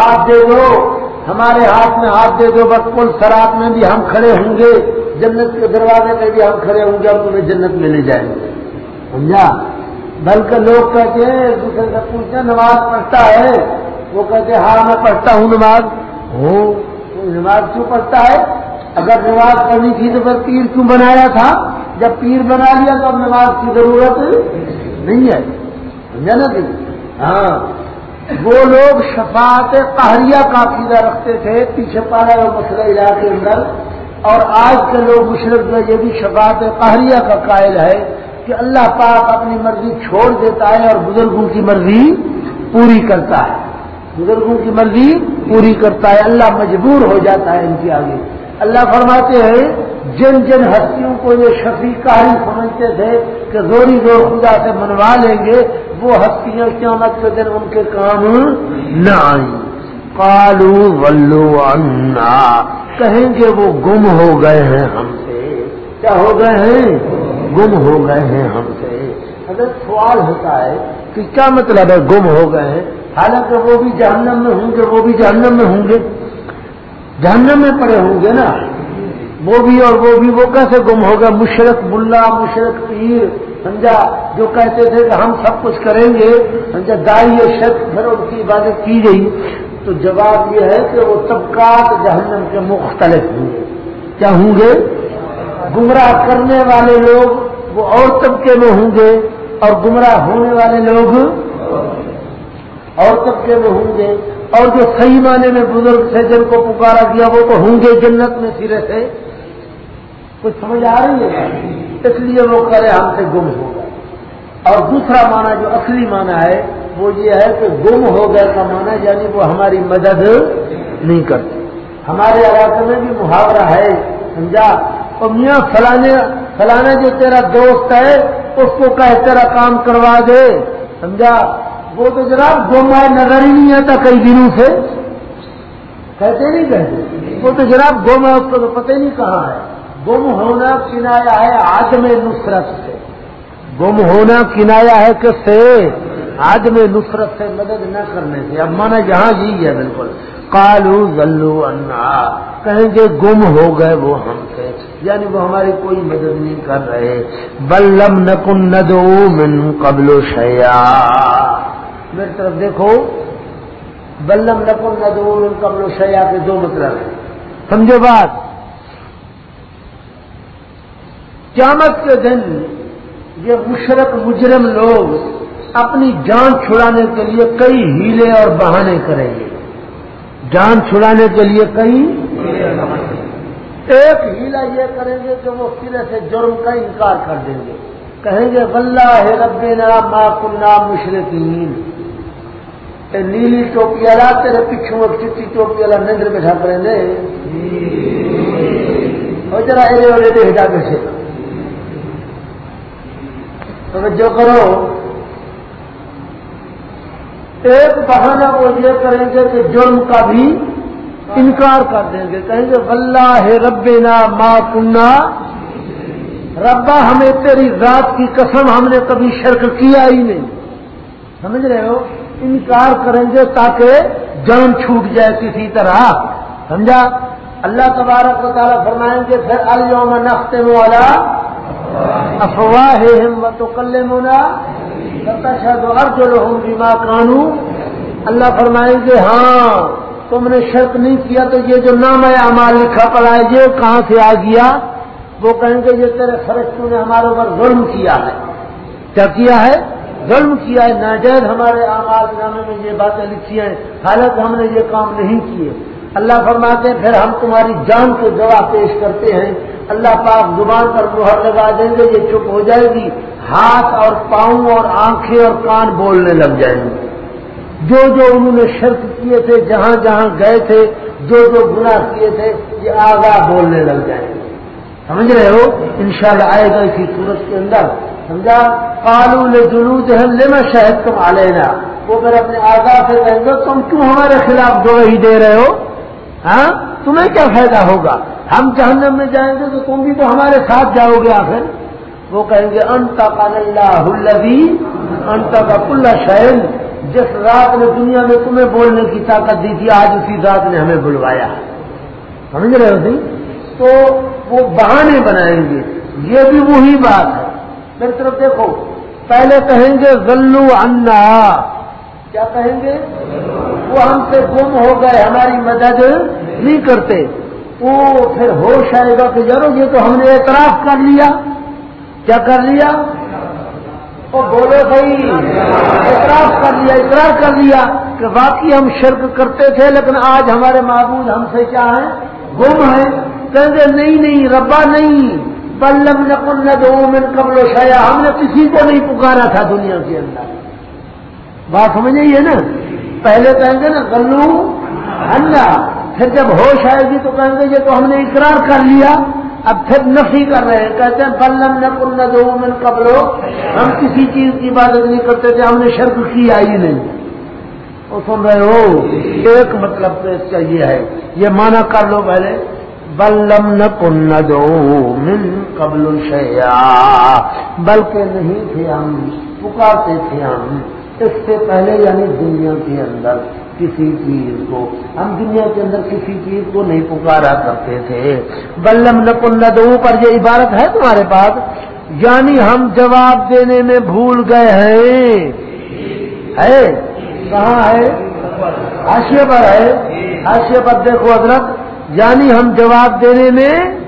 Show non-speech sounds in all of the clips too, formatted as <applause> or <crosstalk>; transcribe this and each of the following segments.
ہاتھ دے دو۔ ہمارے ہاتھ میں ہاتھ دے دو، بس کل سرات میں بھی ہم کھڑے ہوں گے۔ جنت کے دروازے میں بھی ہم کھڑے ہوں گے اور تمہیں جنت میں لے جائیں گے۔ سمجھا؟ بلکہ لوگ کہتے ہیں، ایک دوسرے سے پوچھتے ہیں، نماز پڑھتا ہے؟ وہ کہتے ہیں ہاں میں پڑھتا ہوں نماز۔ ہو نماز کیوں پڑھتا ہے؟ اگر نماز پڑھنی تھی تو پھر پیر کیوں بنایا تھا؟ جب پیر بنا لیا تو اب نماز کی ضرورت نہیں ہے۔ سمجھا نا کہ ہاں۔ وہ لوگ شفاعت قہریہ کا عقیدہ رکھتے تھے، پیچھے پالا وہ مسئلہ علاقے کے اندر۔ اور آج کے لوگ مشرق میں یہ بھی شفاعت قہریہ کا قائل ہے کہ اللہ پاک اپنی مرضی چھوڑ دیتا ہے اور بزرگوں کی مرضی پوری کرتا ہے۔ بزرگوں کی مرضی پوری کرتا ہے، اللہ مجبور ہو جاتا ہے ان کے آگے۔ اللہ فرماتے ہیں جن جن ہستیوں کو یہ شفیع کاری سمجھتے تھے کہ زوری زور خدا سے منوا لیں گے، وہ ہستیاں قیامت کے دن ان کے کام نہ آئیں۔ کالو ولو انا کہیں گے وہ گم ہو گئے ہیں ہم سے۔ کیا ہو گئے ہیں؟ گم ہو گئے ہیں ہم سے۔ اگر سوال ہوتا ہے کہ کیا مطلب ہے گم ہو گئے ہیں؟ حالانکہ وہ بھی جہنم میں ہوں گے، وہ بھی جہنم میں ہوں گے۔ جہنم میں پڑے ہوں گے نا۔ وہ بھی اور وہ بھی، وہ کیسے گم ہوگا؟ مشرق ملا، مشرق پیر سمجھا جو کہتے تھے کہ ہم سب کچھ کریں گے سمجھا دائی شک پھر ان کی عبادت کی گئی۔ تو جواب یہ ہے کہ وہ طبقات جہنم کے مختلف ہوں گے۔ کیا ہوں گے؟ گمراہ کرنے والے لوگ وہ اور طبقے میں ہوں گے اور گمراہ ہونے والے لوگ اور طبقے میں ہوں گے۔ اور جو صحیح معنی میں بزرگ سے جن کو پکارا گیا وہ تو ہوں گے جنت میں سرے سے کچھ سمجھ آ رہی ہے؟ اس لیے وہ کرے ہم سے گم ہو گئے۔ اور دوسرا معنی جو اصلی معنی ہے، وہ یہ ہے کہ گم ہو گئے کا معنی یعنی وہ ہماری مدد نہیں کرتے۔ ہمارے علاقے میں بھی محاورہ ہے، سمجھا؟ اور میاں فلانے فلانے جو تیرا دوست ہے، اس کو کہ تیرا کام کروا دے، سمجھا؟ وہ تو جناب گم ہے نظر ہی نہیں آتا کئی دنوں سے۔ کہتے نہیں کہتے؟ وہ تو جناب گم ہے اس کو تو پتہ نہیں کہاں ہے۔ گم ہونا کنایا ہے آدم نصرت سے۔ گم ہونا کنایا ہے کس سے؟ آدم نصرت سے مدد نہ کرنے سے۔ اب مانا جہاں جی ہے بالکل۔ کالو ذلو انا کہیں گے گم ہو گئے وہ ہم سے۔ یعنی وہ ہماری کوئی مدد نہیں کر رہے۔ بلم نکن ندو من قبل شیا میری طرف دیکھو۔ بلم نکن ندو من قبل شیا کے دو مطلب ہیں۔ سمجھو بات؟ قیامت کے دن یہ مشرق مجرم لوگ اپنی جان چھڑانے کے لیے کئی ہیلے اور بہانے کریں گے۔ جان چھڑانے کے لیے کئی ایک ہیلا یہ کریں گے کہ وہ سرے سے جرم کا انکار کر دیں گے۔ کہیں گے ہے رب نا ماں کنہ مشرقین نیلی ٹوپی والا تیرے پیچھوں چٹی ٹوپی والا نندر بیٹھا کریں گے۔ اور ذرا والے دے ہٹا کے سے توجہ کرو۔ ایک بہانہ وہ یہ کریں گے کہ جرم کا بھی انکار کر دیں گے۔ کہیں گے، واللہ ربنا ما کنہ ربا، ہمیں تیری ذات کی قسم ہم نے کبھی شرک کیا ہی نہیں۔ سمجھ رہے ہو؟ انکار کریں گے تاکہ جان چھوٹ جائے کسی طرح۔ سمجھا؟ اللہ تبارک و تعالیٰ فرمائیں گے، پھر الوم نقطے والا افواہ و تو کل مونا شاید ارج بیما کانو۔ اللہ فرمائیں گے ہاں تم نے شرک نہیں کیا تو یہ جو نام ہے امال لکھا پڑا ہے، یہ کہاں سے آ گیا؟ وہ کہیں گے یہ تیرے فرشتوں نے ہمارے اوپر ظلم کیا ہے۔ کیا کیا ہے؟ ظلم کیا ہے۔ ناجائز ہمارے آمال نامے میں یہ باتیں لکھی ہیں، حالانکہ ہم نے یہ کام نہیں کیے۔ اللہ فرماتے ہیں، پھر ہم تمہاری جان کو گواہ پیش کرتے ہیں۔ اللہ پاک زبان پر مہر لگا دیں گے، یہ چپ ہو جائے گی۔ ہاتھ اور پاؤں اور آنکھیں اور کان بولنے لگ جائیں گے۔ جو جو انہوں نے شرک کیے تھے، جہاں جہاں گئے تھے، جو جو گناہ کیے تھے، یہ آگاہ بولنے لگ جائیں گے۔ سمجھ رہے ہو؟ انشاءاللہ آئے گا اسی صورت کے اندر۔ سمجھا؟ قانون جلود ہے لما شہد تم آ لینا وہ پھر اپنے آگاہ سے کہیں گے، تم کیوں ہمارے خلاف گواہی دے رہے ہو؟ ہاں؟ تمہیں کیا فائدہ ہوگا؟ ہم جہنم میں جائیں گے تو تم بھی تو ہمارے ساتھ جاؤ گے آخر۔ وہ کہیں گے انت کا اللہ انت کا کل شہن جس رات نے دنیا میں تمہیں بولنے کی طاقت دی تھی، آج اسی رات نے ہمیں بلوایا۔ سمجھ رہے ہو تو وہ بہانے بنائیں گے۔ یہ بھی وہی بات ہے۔ میری طرف دیکھو، پہلے کہیں گے غلو انا کیا کہیں گے؟ وہ ہم سے گم ہو گئے، ہماری مدد نہیں کرتے، وہ پھر ہوش آئے گا کہ ضرور یہ تو ہم نے اعتراف کر لیا۔ کیا کر لیا؟ وہ بولے، بھائی، اعتراف کر لیا، اقرار کر لیا کہ باقی ہم شرک کرتے تھے، لیکن آج ہمارے معبود ہم سے کیا ہیں؟ گم ہیں۔ کہیں گے، نہیں نہیں، ربا، نہیں۔ بلم نقل دو من قبل و شایا ہم نے کسی کو نہیں پکارا تھا دنیا کے اندر۔ بات سمجھ ہے نا؟ پہلے کہیں گے نا گلو اللہ پھر جب ہوش آئے گی تو کہیں گے یہ تو ہم نے اقرار کر لیا، اب پھر نفی کر رہے ہیں۔ کہتے ہیں بلم نقل نہ دو من قبل۔ ہم کسی چیز کی عبادت نہیں کرتے تھے، ہم نے شرک کیا ہی نہیں۔ وہ سن رہے ہو، ایک مطلب تو اس کا یہ ہے۔ یہ مانا کر لو پہلے۔ بلم نہ دو من قبل شیا بلکہ نہیں تھے ہم، پکارتے تھے ہم۔ اس سے پہلے یعنی دنیا کے اندر۔ کسی چیز کو۔ ہم دنیا کے اندر کسی چیز کو نہیں پکارا کرتے تھے۔ بلم نقل پر یہ عبارت ہے تمہارے پاس۔ یعنی ہم جواب دینے میں بھول گئے ہیں۔ ہے؟ کہاں ہے؟ حاشیے پر ہے۔ حاشیے پر دیکھو حضرت۔ یعنی ہم جواب دینے میں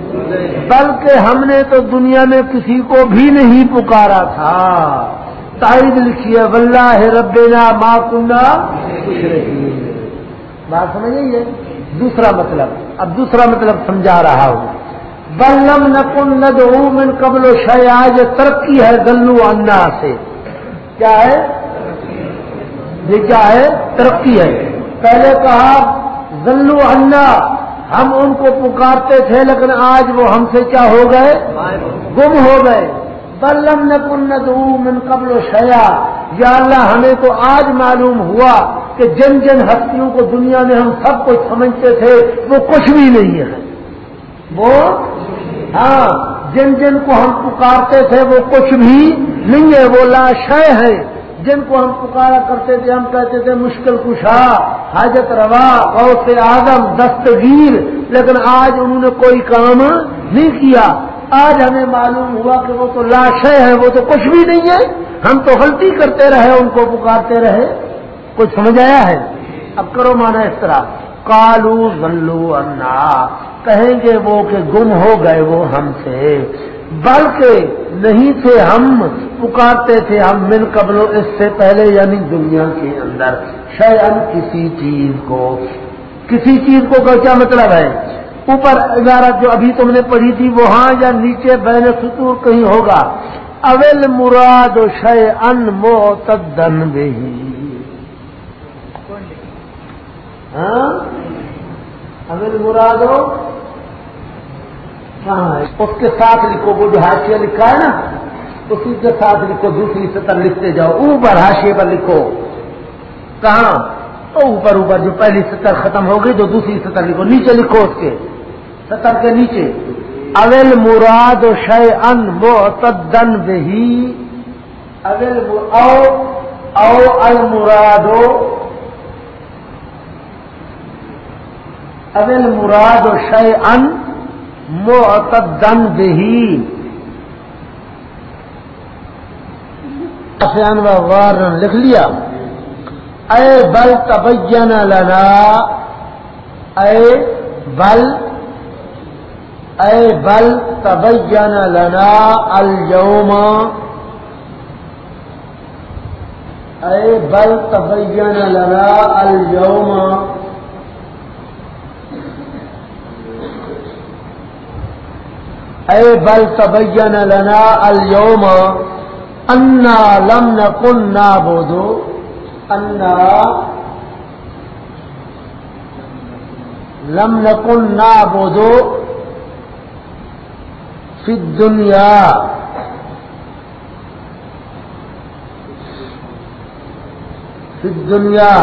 بلکہ ہم نے تو دنیا میں کسی کو بھی نہیں پکارا تھا۔ تائید لکھی ہے، واللہ ربنا ما کنہ بات سمجھ گئی دوسرا مطلب اب دوسرا مطلب سمجھا رہا ہوں۔ بلم نقل ند من قبل و شیاج ترقی ہے گلو انا سے۔ کیا ہے؟ یہ کیا ہے؟ ترقی ہے۔ پہلے کہا گلو انا ہم ان کو پکارتے تھے، لیکن آج وہ ہم سے کیا ہو گئے؟ گم ہو گئے۔ بلم نقل ند من قبل و شیا یا اللہ، ہمیں تو آج معلوم ہوا کہ جن جن ہستیوں کو دنیا میں ہم سب کچھ سمجھتے تھے، وہ کچھ بھی نہیں ہے۔ وہ؟ ہاں جن جن کو ہم پکارتے تھے، وہ کچھ بھی نہیں ہے۔ وہ لاشے ہیں جن کو ہم پکارا کرتے تھے، ہم کہتے تھے، مشکل کشا، حاجت روا اور سے آدم دستگیر۔ لیکن آج انہوں نے کوئی کام نہیں کیا۔ آج ہمیں معلوم ہوا کہ وہ تو لاشیں ہیں، وہ تو کچھ بھی نہیں ہے ہم تو غلطی کرتے رہے، ان کو پکارتے رہے۔ کچھ سمجھ آیا ہے؟ اب کرو مانا اس طرح۔ کالو غلو انا کہیں گے وہ کہ گم ہو گئے وہ ہم سے۔ بلکہ نہیں تھے ہم، پکارتے تھے ہم من قبل اس سے پہلے یعنی دنیا کے اندر۔ شاید کسی چیز کو۔ کسی چیز کو کیا مطلب ہے؟ اوپر عبارت جو ابھی تم نے پڑھی تھی وہاں یا نیچے بین سطور کہیں ہوگا۔ اول مراد شے ان موتدن بہی ہاں؟ اول مراد ہو اس کے ساتھ لکھو، وہ جو ہاشیہ لکھا ہے نا، اسی کے ساتھ لکھو، دوسری سطر لکھتے جاؤ۔ اوپر ہاشیے پر لکھو۔ کہاں؟ اوپر اوپر جو پہلی سطر ختم ہو گئی تو دوسری سطر لکھو۔ نیچے لکھو اس کے۔ سطر کے نیچے۔ اول مراد شے ان موتدن بہی۔ اول او او المرادو اول مراد شے ان معتدن بہی وارن لکھ لیا۔ اے بل تبین لنا۔ اے بل اے بل تبین لنا اليوم. اے بل تبین لنا اليوم. اے بل تبین لنا اليوم. انا لم نکن نعبدو انا لم نکن نعبدو فی دنیا فی دنیا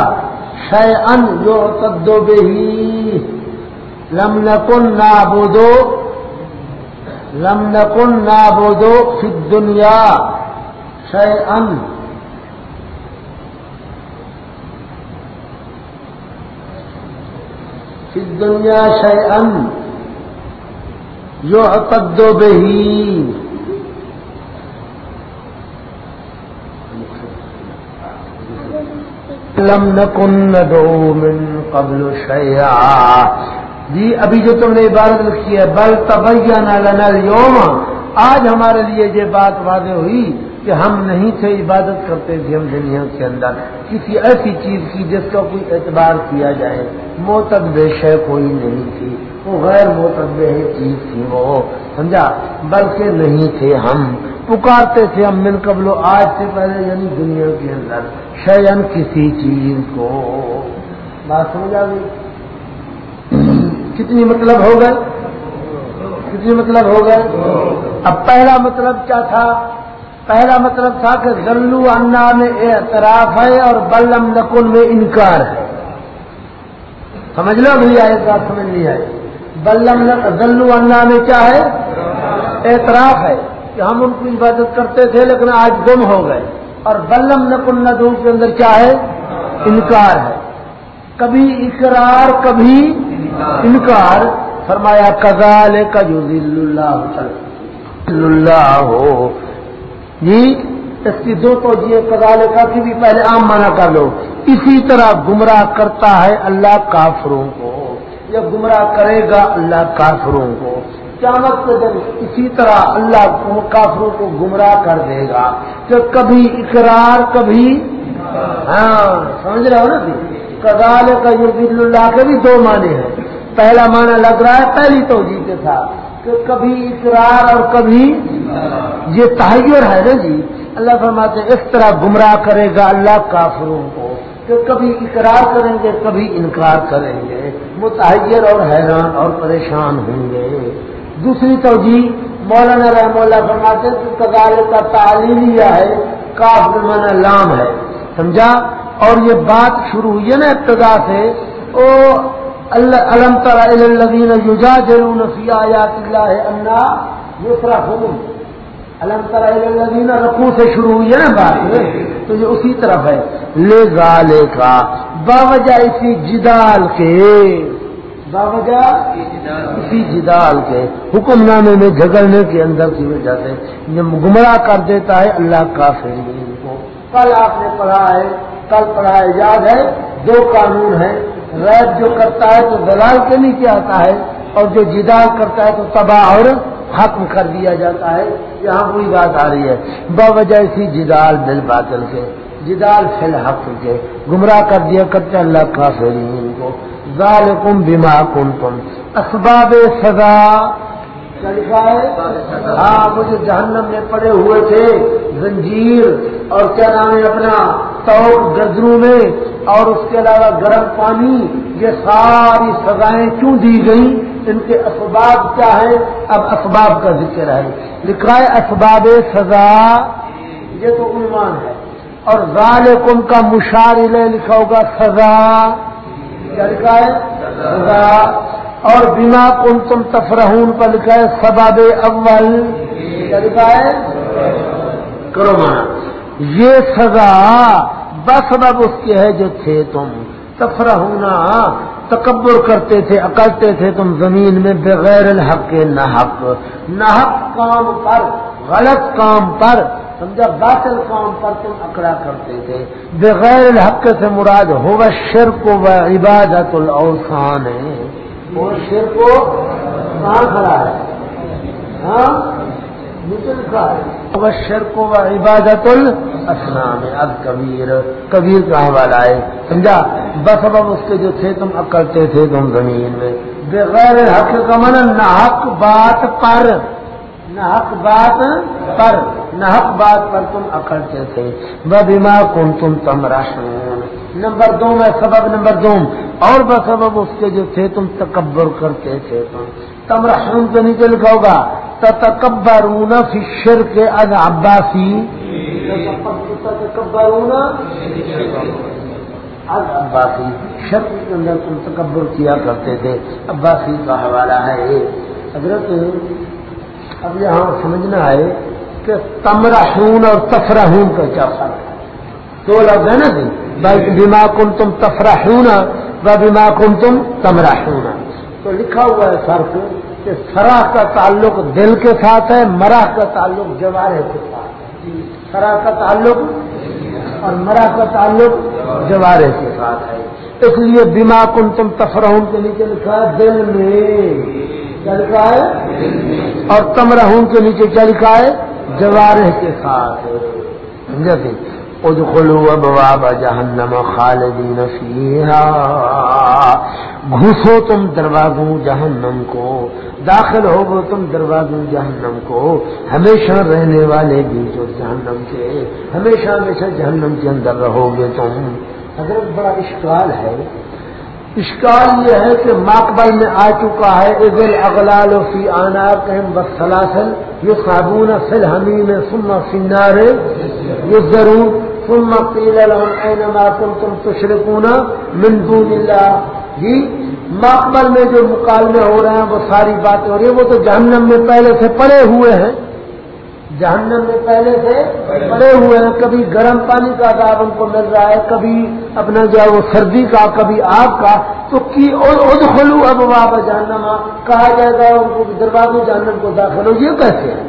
شے ان جو تدو بے ہی لم نکن نابودو لم نکن نابودو فی دنیا شے ان فی دنیا شے ان شیئن جو بہی۔ لم نکن ندعو من قبل شیعا جی ابھی جو تم نے عبادت لکھی ہے، بل تبین لنا اليوم۔ آج ہمارے لیے یہ بات واضح ہوئی کہ ہم نہیں تھے عبادت کرتے تھے ہم دنیا کے اندر۔ کسی ایسی چیز کی جس کا کوئی اعتبار کیا جائے۔ موتب شے کوئی نہیں تھی۔ وہ غیر موتب چیز تھی وہ۔ سمجھا؟ بلکہ نہیں تھے ہم۔ پکارتے تھے ہم من قبل آج سے پہلے یعنی دنیا کے اندر۔ شیئن کسی چیز کو۔ بات سمجھا گئی؟ کتنی مطلب ہو گئے؟ کتنی مطلب ہو گئے؟ اب پہلا مطلب کیا تھا؟ پہلا مطلب تھا کہ غلو انا میں اعتراف ہے اور بلم نقل میں انکار ہے۔ سمجھ لو بھی آئے بات سمجھ نہیں آئے بلم غلو انا میں کیا ہے؟ اعتراف ہے کہ ہم ان کی عبادت کرتے تھے لیکن آج گم ہو گئے۔ اور بلم نقل ندو کے اندر کیا ہے؟ انکار ہے۔ کبھی اقرار، کبھی انکار۔ فرمایا کزال کا جو اللہ ہو جی اس کی دو تو کزال کا کی بھی پہلے عام مانا کر لو۔ اسی طرح گمراہ کرتا ہے اللہ کافروں کو۔ یا گمراہ کرے گا اللہ کافروں کو۔ قیامت کے دن اسی طرح اللہ کافروں کو گمراہ کر دے گا کہ کبھی اقرار، کبھی ہاں سمجھ رہے ہو نا جی؟ کزال کا یہ اللہ کے بھی دو معنی ہیں۔ پہلا معنی لگ رہا ہے پہلی توجہ کے ساتھ کہ کبھی اقرار اور کبھی یہ تحیر ہے نا جی؟ اللہ فرماتے اس طرح گمراہ کرے گا اللہ کافروں کو۔ کہ کبھی اقرار کریں گے، کبھی انکار کریں گے۔ وہ اور حیران اور پریشان ہوں گے۔ دوسری توجہ، مولانا رحم اللہ فرماتے کہ کگال کا تعلیمیہ ہے، کاف مانا لام ہے۔ سمجھا؟ اور یہ بات شروع ہوئی ہے نا ابتدا سے۔ وہ علم ترا الذین یجادلون فی آیات اللہ انا یفرحون۔ علم ترا الذین رکوع سے شروع ہوئی ہے نا بات تو یہ اسی طرف ہے۔ لے گالے کا باوجہ اسی جدال کے، باوجہ اسی جدال کے حکم نامے میں جھگڑنے کے اندر کی وجہ سے گمراہ کر دیتا ہے اللہ کا کو۔ کل آپ نے پڑھا ہے، کل پڑھا ہے، یاد ہے؟ دو قانون ہیں۔ ریب جو کرتا ہے تو دلال کے نیچے آتا ہے اور جو جدال کرتا ہے تو تباہ اور ختم کر دیا جاتا ہے، یہاں کوئی بات آ رہی ہے۔ باوجہ اسی جدال بل باطل کے، جدال فی الحق کے۔ گمراہ کر دیا کرتے اللہ کا فرین کو۔ ذالکم بما کنتم۔ اسباب سزا۔ لکھا ہے؟ ہاں مجھے جہنم میں پڑے ہوئے تھے۔ زنجیر اور کیا نام ہے اپنا؟ تو گردروں میں۔ اور اس کے علاوہ گرم پانی، یہ ساری سزائیں کیوں دی گئی ان کے اسباب کیا ہے اب اسباب کا ذکر ہے۔ لکھا ہے، اسباب سزا۔ یہ تو عنوان ہے۔ اور ظالم کا مشار لکھا ہوگا، سزا۔ کیا لکھا ہے؟ سزا۔ اور بنا کن تم تفرحون پر لکھا ہے، سباب اول۔ کیا لکھا ہے؟ کرو مانا۔ یہ سزا بسبب اس کے ہے جو تھے تم۔ تفرحونا۔ تکبر کرتے تھے اکڑتے تھے، تم زمین میں بغیر الحق کے نحق نحق کام پر، غلط کام پر، سمجھا، باطل کام پر تم اکڑا کرتے تھے۔ بغیر الحق سے مراد ہو شرک و عبادت الاوسان ہے وہ شیر کو کہاں کھڑا ہے۔ ہاں؟ مل کا ہے۔ شر کو عبادت الاسلام اب کبیر کبیر کا حوالہ ہے، سمجھا؟ بس اب اس کے جو تھے، تم اکڑتے تھے، تم زمین میں۔ بغیر حق کا من نہ حق بات پر۔ نہ حق بات پر۔ نہ حق بات پر تم اکڑتے تھے۔ بیما کن تم تم راشن نمبر دو میں سبب نمبر دو۔ اور بس سبب اس کے جو تھے، تم تکبر کرتے تھے۔ تم تم رحم تو نیچے لکھا ہوگا تکبرون فی شرک از عباسی تکبرون از عباسی شرک کے اندر تم تکبر کیا کرتے تھے، عباسی کا حوالہ ہے۔ حضرت، اب یہاں سمجھنا ہے کہ تمرحون اور تفرحون کا کیا فرق ہے۔ دو لفظ ہے نا جی بیما کن تم تفرحون بیما کم تم تمرا تو لکھا ہوا ہے فرق کہ سرا کا تعلق دل کے ساتھ ہے، مرا کا تعلق جوارے کے ساتھ سرا کا تعلق اور مرا کا تعلق جوارے کے ساتھ ہے۔ اس لیے بیما کن تم تفرحون کے نیچے لکھا ہے، دل میں کیا لکھا ہے؟ اور تمرہون کے نیچے کیا لکھا ہے؟ جوارے کے ساتھ سمجھا ادخلوا ابواب جہنم خالدین فیہا۔ گھسو تم دروازوں جہنم کو، داخل ہو گو تم دروازوں جہنم کو۔ ہمیشہ رہنے والے بھی جو جہنم کے، ہمیشہ ہمیشہ جہنم کے اندر رہو گے تم۔ حضرت، بڑا اشکال ہے۔ اشکال یہ ہے کہ ماقبل میں آ چکا ہے عزل اغلال فی آنا کہیں بس سلاسل یہ صابون فل حمیم سما سنارے یہ ضرور ثم قيل لهم اينما كنتم تشركون من دون الله جی مقبل میں جو مکالمے ہو رہے ہیں وہ ساری باتیں ہو رہی ہیں۔ وہ تو جہنم میں پہلے سے پڑے ہوئے ہیں۔ جہنم میں پہلے سے پڑے ہوئے ہیں۔ کبھی گرم پانی کا عذاب ان کو مل رہا ہے، کبھی اپنا جو ہے وہ سردی کا، کبھی آگ کا۔ تو کی خلو اب واب جہنم۔ کہا جائے گا ان کو دروازے جہنم کو داخل ہو۔ یہ کیسے ہے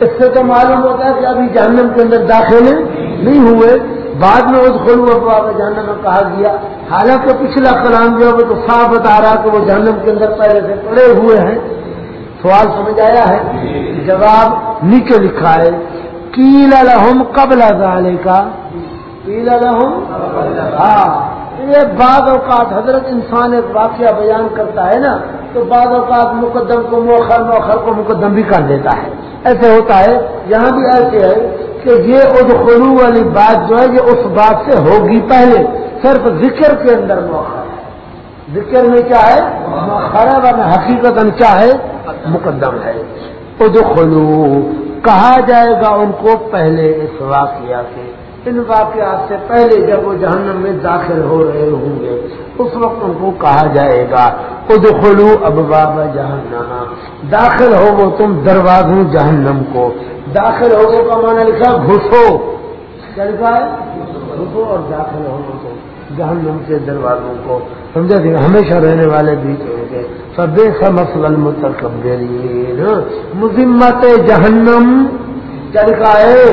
اس سے تو معلوم ہوتا ہے کہ ابھی جہنم کے اندر داخل نہیں ہوئے۔ بعد میں اس خلو افواہ جہنم میں کہا گیا۔ حالانکہ پچھلا کلام جو ہے وہ تو صاف بتا رہا کہ وہ جہنم کے اندر پہلے سے پڑے ہوئے ہیں۔ سوال سمجھ آیا ہے؟ جواب نیچے لکھا ہے۔ کیل الحم قبل ازالے کا کیل الحم ہاں۔ یہ بعض اوقات حضرت انسان ایک واقعہ بیان کرتا ہے نا، تو بعض اوقات مقدم کو موخر موخر کو مقدم بھی کر دیتا ہے۔ ایسے ہوتا ہے، یہاں بھی ایسے ہے کہ یہ ادخلو والی بات جو ہے، یہ اس بات سے ہوگی پہلے۔ صرف ذکر کے اندر موقع ہے۔ ذکر میں کیا ہے؟ ورنہ حقیقت کیا ہے؟ مقدم ہے۔ ادخلو، کہا جائے گا ان کو پہلے اس واقعہ سے۔ ان واقعات سے پہلے جب وہ جہنم میں داخل ہو رہے ہوں گے۔ اس وقت ان کو کہا جائے گا ادخلو اب بابا جہنم۔ داخل ہو وہ تم دروازوں جہنم کو۔ داخل ہو گو کا مانا لکھا گھسو۔ کیا لکھا ہے؟ گھسو اور داخل ہو تو جہنم کے دروازوں کو۔ سمجھا دیں ہمیشہ رہنے والے بیچ ہوں گے۔ سب سا مسل متکبرین مذمت جہنم۔ کیا لکھا ہے؟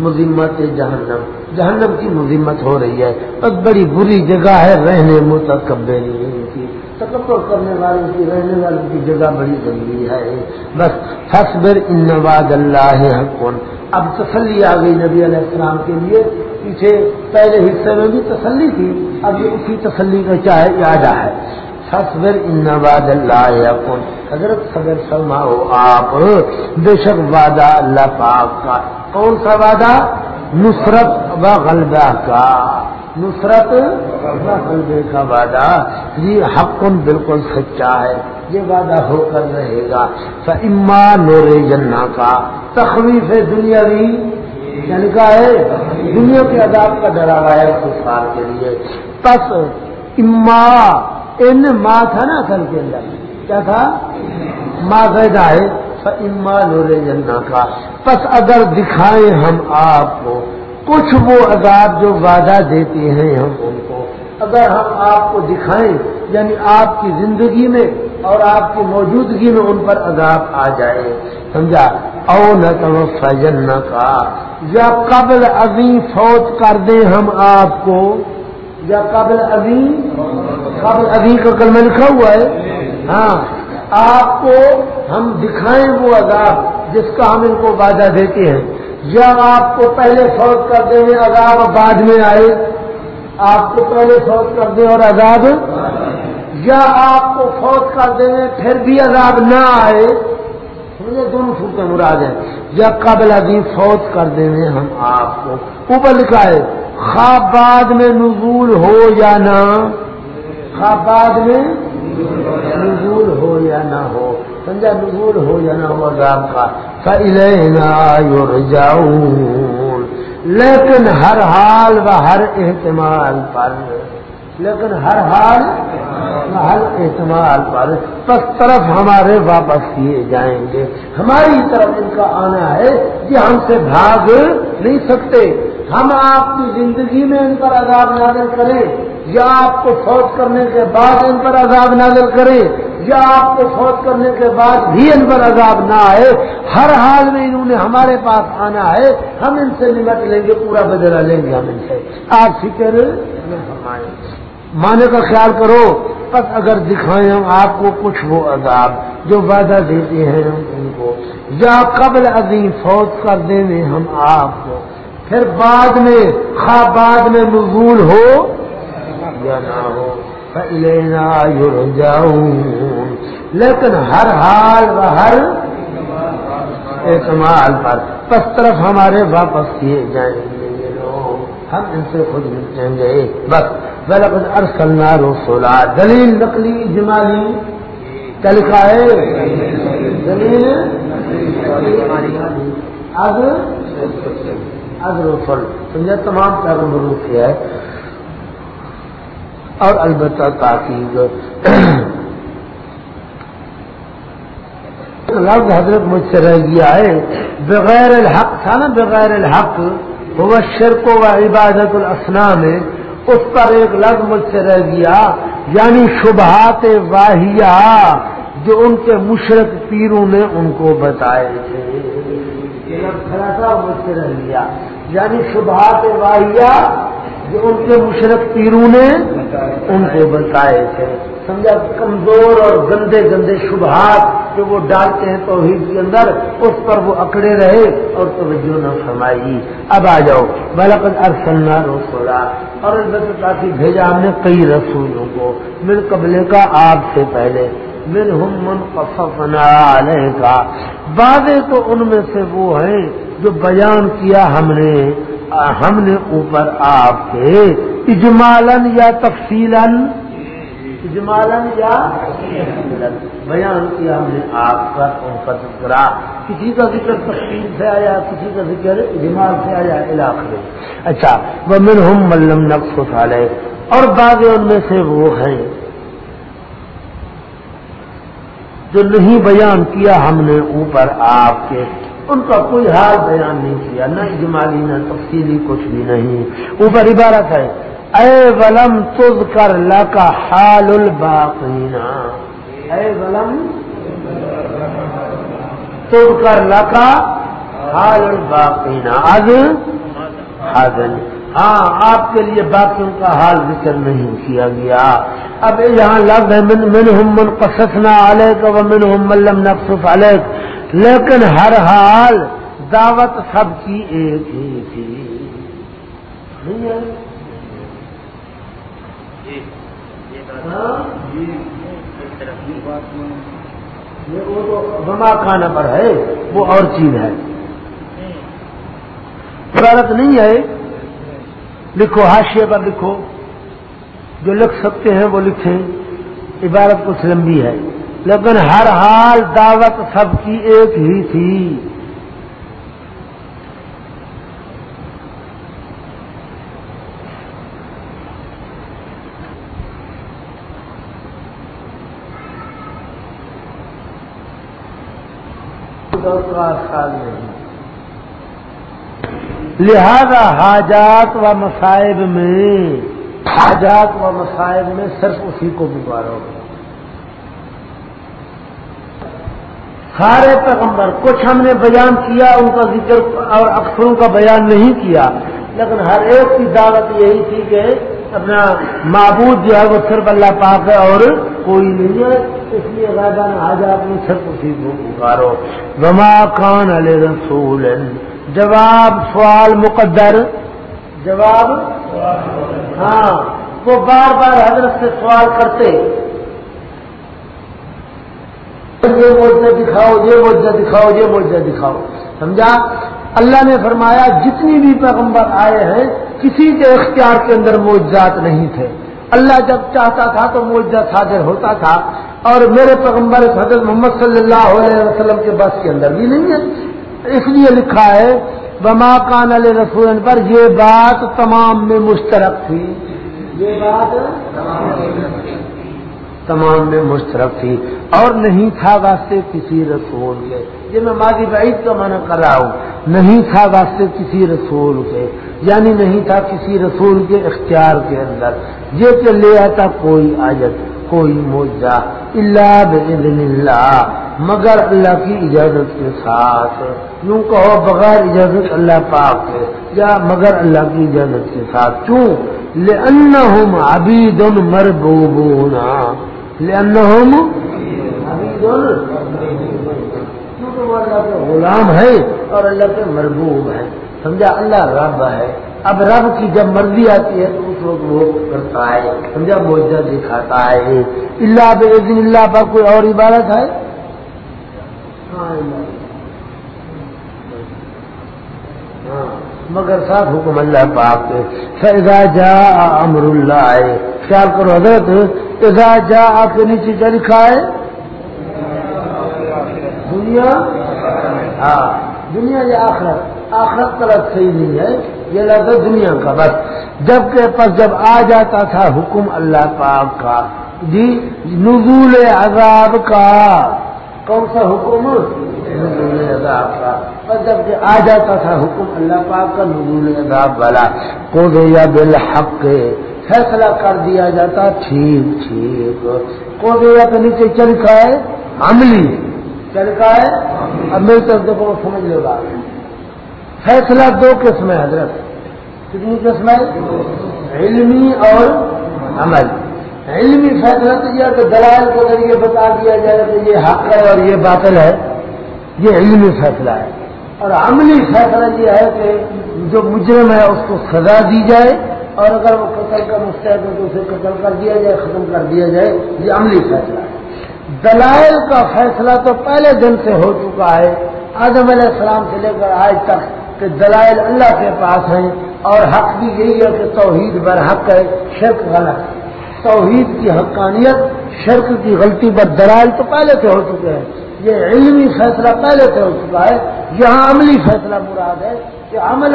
مذمت جہنم۔ جہنم کی مذمت ہو رہی ہے۔ بس بڑی بری جگہ ہے رہنے متکبرین کی تکبر کرنے والوں کی، رہنے والوں کی جگہ بڑی گندی ہے۔ بس فصبر ان اللہ حق۔ اب تسلی آ گئی نبی علیہ السلام کے لیے۔ پیچھے پہلے حصے میں بھی تسلی تھی۔ اب یہ اسی تسلی کا چاہے یادہ ہے۔ فصبر ان واد اللہ حضرت صبر فرماؤ، آپ بے شک وعدہ اللہ پاک کا کون سا وعدہ؟ نصرت و غلبہ کا۔ نصرت و غلبے کا وعدہ۔ یہ حق بالکل سچا ہے۔ یہ وعدہ ہو کر رہے گا۔ اما نور جنا کا۔ تخویف دنیاوی یعنی کا ہے۔ دنیا کے عذاب کا ڈراوا ہے کفار کے لیے۔ پس اما، ان ماں تھا نا اصل کے اندر۔ کیا تھا؟ ماں پیدا ہے۔ جنا کا پس اگر دکھائیں ہم آپ کو، کچھ وہ عذاب جو وعدہ دیتے ہیں ہم ان کو۔ اگر ہم آپ کو دکھائیں یعنی آپ کی زندگی میں اور آپ کی موجودگی میں ان پر عذاب آ جائے۔ سمجھا؟ او نہ فجن کا یا قبل ابھی فوت کر دیں ہم آپ کو۔ یا قبل ابھی قبل ابھی کا کل میں لکھا ہوا ہے۔ ہاں۔ آپ کو ہم دکھائیں وہ عذاب جس کا ہم ان کو وعدہ دیتے ہیں۔ یا آپ کو پہلے فوت کر دیں گے عذاب بعد میں آئے۔ آپ کو پہلے فوت کر دیں اور عذاب۔ یا آپ کو فوت کر دیں گے پھر بھی عذاب نہ آئے۔ سمجھے دونوں چھوٹے مراد ہیں۔ یا قبل ابھی فوت کر دیں گے ہم آپ کو۔ اوپر لکھا ہے، خواب بعد میں نزول ہو یا نہ۔ خواب بعد میں نزول ہو یا نہ ہو، سمجھا نزول ہو یا نہ ہو عذاب کا يرجعون۔ لیکن ہر حال و ہر احتمال پر، لیکن ہر حال ہر احتمال پر پس طرف ہمارے واپس کیے جائیں گے۔ ہماری طرف ان کا آنا ہے کہ ہم سے بھاگ نہیں سکتے۔ ہم آپ کی زندگی میں ان پر عذاب نازل کریں۔ یا آپ کو فوت کرنے کے بعد ان پر عذاب نازل کرے، یا آپ کو فوت کرنے کے بعد بھی ان پر عذاب نہ آئے، ہر حال میں انہوں نے ہمارے پاس آنا ہے، ہم ان سے نمٹ لیں گے، پورا بدلا لیں گے ہم ان سے۔ آپ فکر مانے کا خیال کرو، بس اگر دکھائیں ہم آپ کو کچھ وہ عذاب جو وعدہ دیتے ہیں ہم ان کو۔ یا قبل عظیم فوت کر دیں گے ہم آپ کو۔ پھر بعد میں، خواہ بعد میں مقبول ہو یا نہ ہو۔ لینا جاؤں لیکن ہر حال و ہر اعتماد پر پس طرف ہمارے واپس کیے جائیں گے ہم ان سے خود ملیں گے۔ بس غلط ارسلنا رسولا دلیل نقلی اجمالی۔ کیا لکھا ہے؟ دلیل اب اب رسول سمجھا تمام پیغمبروں سے ہے۔ اور البتہ تاکید لفظ <clears throat> حضرت مجھ سے رہ گیا ہے، بغیر الحق تھا نا، بغیر الحق وہ شرک و عبادت الاسنا میں اس پر ایک لفظ مجھ سے رہ گیا یعنی شبہات واحیہ جو ان کے مشرق پیروں نے ان کو بتائے تھے۔ لفظ مجھ سے رہ گیا۔ یعنی شبہات واحیہ جو ان کے مشرق پیروں نے ان کو بتائے تھے۔ سمجھا، کمزور اور گندے گندے شبہات جو وہ ڈالتے ہیں توحید کے اندر، اس پر وہ اکڑے رہے اور توجہ نہ فرمائی۔ اب آ جاؤ۔ بلکہ ارسلنا رسولا اور البتہ کافی بھیجا ہم نے کئی رسولوں کو۔ مل قبلے کا آپ سے پہلے۔ من ہم من علیہ کا بعدیں تو ان میں سے وہ ہیں جو بیان کیا ہم نے۔ ہم نے اوپر آپ کے اجمالن یا تفصیل اجمالن یا بیان کیا ہم نے آپ کا ان ذکر کسی کا ذکر تفصیل سے آیا، کسی کا ذکر اجمال سے آیا علاقے اچھا وہ من ہم ملم نقص اٹھا اور بعض ان میں سے وہ ہیں جو نہیں بیان کیا ہم نے اوپر آپ کے۔ ان کا کوئی حال بیان نہیں کیا، نہ اجمالی، نہ تفصیلی، کچھ بھی نہیں۔ اوپر عبارت ہے، اے ولم تز کر لا کا حال الباقینا اے ولم تز کر لا کا حال الباقینا آج حاضر۔ ہاں آپ کے لیے باقیوں کا حال ذکر نہیں کیا گیا۔ اب یہاں لفظ ہے، من من ہم من قصصنا علیک و من ہم ملم نقصف علیک۔ لیکن ہر حال دعوت سب کی ایک ہی تھی۔ وہ تو بما کھانا پر ہے وہ اور چیز ہے۔ عبارت نہیں ہے۔ لکھو حاشیے پر لکھو۔ جو لکھ سکتے ہیں وہ لکھیں۔ عبارت کچھ لمبی ہے۔ لیکن ہر حال دعوت سب کی ایک ہی تھی۔ لہذا حاجات و مسائب میں، حاجات و مسائب میں صرف اسی کو گزارو سارے پیغمبر، کچھ ہم نے بیان کیا، ان کا ذکر اور اکثروں کا بیان نہیں کیا۔ لیکن ہر ایک کی دعوت یہی تھی کہ اپنا معبود جو ہے وہ صرف اللہ پاک ہے اور کوئی نہیں ہے۔ اس لیے غائبہ نے آج آپ نے صرف اسی کو پکارو۔ وما کان علیہ رسول، جواب سوال مقدر۔ جواب؟ ہاں وہ بار بار حضرت سے سوال کرتے۔ یہ موجہ دکھاؤ، یہ موجہ دکھاؤ، یہ موجہ دکھاؤ۔ سمجھا؟ اللہ نے فرمایا، جتنی بھی پیغمبر آئے ہیں، کسی کے اختیار کے اندر موجات نہیں تھے۔ اللہ جب چاہتا تھا تو موجہ صادر ہوتا تھا۔ اور میرے پیغمبر حضرت محمد صلی اللہ علیہ وسلم کے بس کے اندر بھی نہیں ہے۔ اس لیے لکھا ہے بما کان علیہ رسول پر یہ بات تمام میں مشترک تھی۔ یہ بات تمام میں مشترک تھی اور نہیں تھا واسطے کسی رسول کے۔ یہ میں ماضی بعید کا معنی کر رہا ہوں۔ نہیں تھا واسطے کسی رسول کے یعنی نہیں تھا کسی رسول کے اختیار کے اندر۔ یہ کہ لے آتا کوئی آجت کوئی موجہ اللہ بزن اللہ مگر اللہ کی اجازت کے ساتھ۔ یوں کہو بغیر اجازت اللہ پاک کے، یا مگر اللہ کی اجازت کے ساتھ۔ کیوں؟ لے ان عبید مربوبونا لے ان اللہ کے غلام ہے اور اللہ کے مربوب ہے سمجھا؟ اللہ رب ہے۔ اب رب کی جب مرضی آتی ہے تو اس وقت وہ کرتا ہے۔ سمجھا؟ موجہ دکھاتا ہے۔ اللہ بے دن اللہ پر کوئی اور عبادت ہے؟ مگر ساتھ حکم اللہ پاک فیضا جا امر اللہ ہے خیال کرو حضرت اذا جا آپ کے نیچے کیا لکھا ہے؟ دنیا؟ ہاں دنیا یا آخرت؟ آخرت طرف صحیح نہیں ہے، یہ لگتا دنیا کا، بس۔ جبکہ پس جب آ جاتا تھا حکم اللہ پاک کا جی نزول عذاب کا۔ کون سا حکم؟ نزول عذاب کا۔ پس جبکہ آ جاتا تھا حکم اللہ پاک کا، نزول عذاب والا۔ کو بالحق۔ فیصلہ کر دیا جاتا، ٹھیک ٹھیک۔ کو دیا تو نیچے چل کا ہے عملی۔ چل کا ہے اب میری طرف دیکھو سمجھ لے گا۔ فیصلہ دو قسم ہے، حضرت۔ کتنی قسم ہے؟ علمی اور عمل۔ علمی فیصلہ تو یہ کہ دلائل کے ذریعے بتا دیا جائے کہ یہ حق ہے اور یہ باطل ہے۔ یہ علمی فیصلہ ہے۔ اور عملی فیصلہ یہ ہے کہ جو مجرم ہے، اس کو سزا دی جائے۔ اور اگر وہ قتل کا مستحق ہے تو اسے قتل کر دیا جائے، ختم کر دیا جائے، یہ عملی فیصلہ ہے۔ دلائل کا فیصلہ تو پہلے دن سے ہو چکا ہے۔ آدم علیہ السلام سے لے کر آج تک کہ دلائل اللہ کے پاس ہیں اور حق بھی یہی ہے کہ توحید بر حق ہے، شرک غلط توحید کی حقانیت، شرک کی غلطی پر دلائل تو پہلے سے ہو چکے ہیں۔ یہ علمی فیصلہ پہلے سے ہو چکا ہے۔ یہاں عملی فیصلہ مراد ہے کہ عمل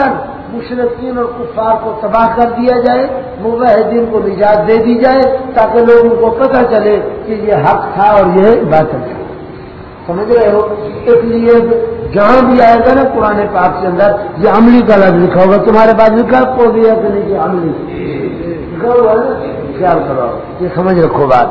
مشرقین اور کفار کو تباہ کر دیا جائے مبحدین کو نجات دے دی جائے، تاکہ لوگوں کو پتہ چلے کہ یہ حق تھا اور یہ بات تھا۔ سمجھ رہے ہو؟ اس لیے جہاں بھی آئے گا نا پرانے پاک کے اندر، یہ عملی کا لفظ لکھا ہوگا۔ تمہارے پاس لکھا کو دیا کہ نہیں کہ عملی۔ لکھا ہوا خیال کرو، یہ سمجھ رکھو بات۔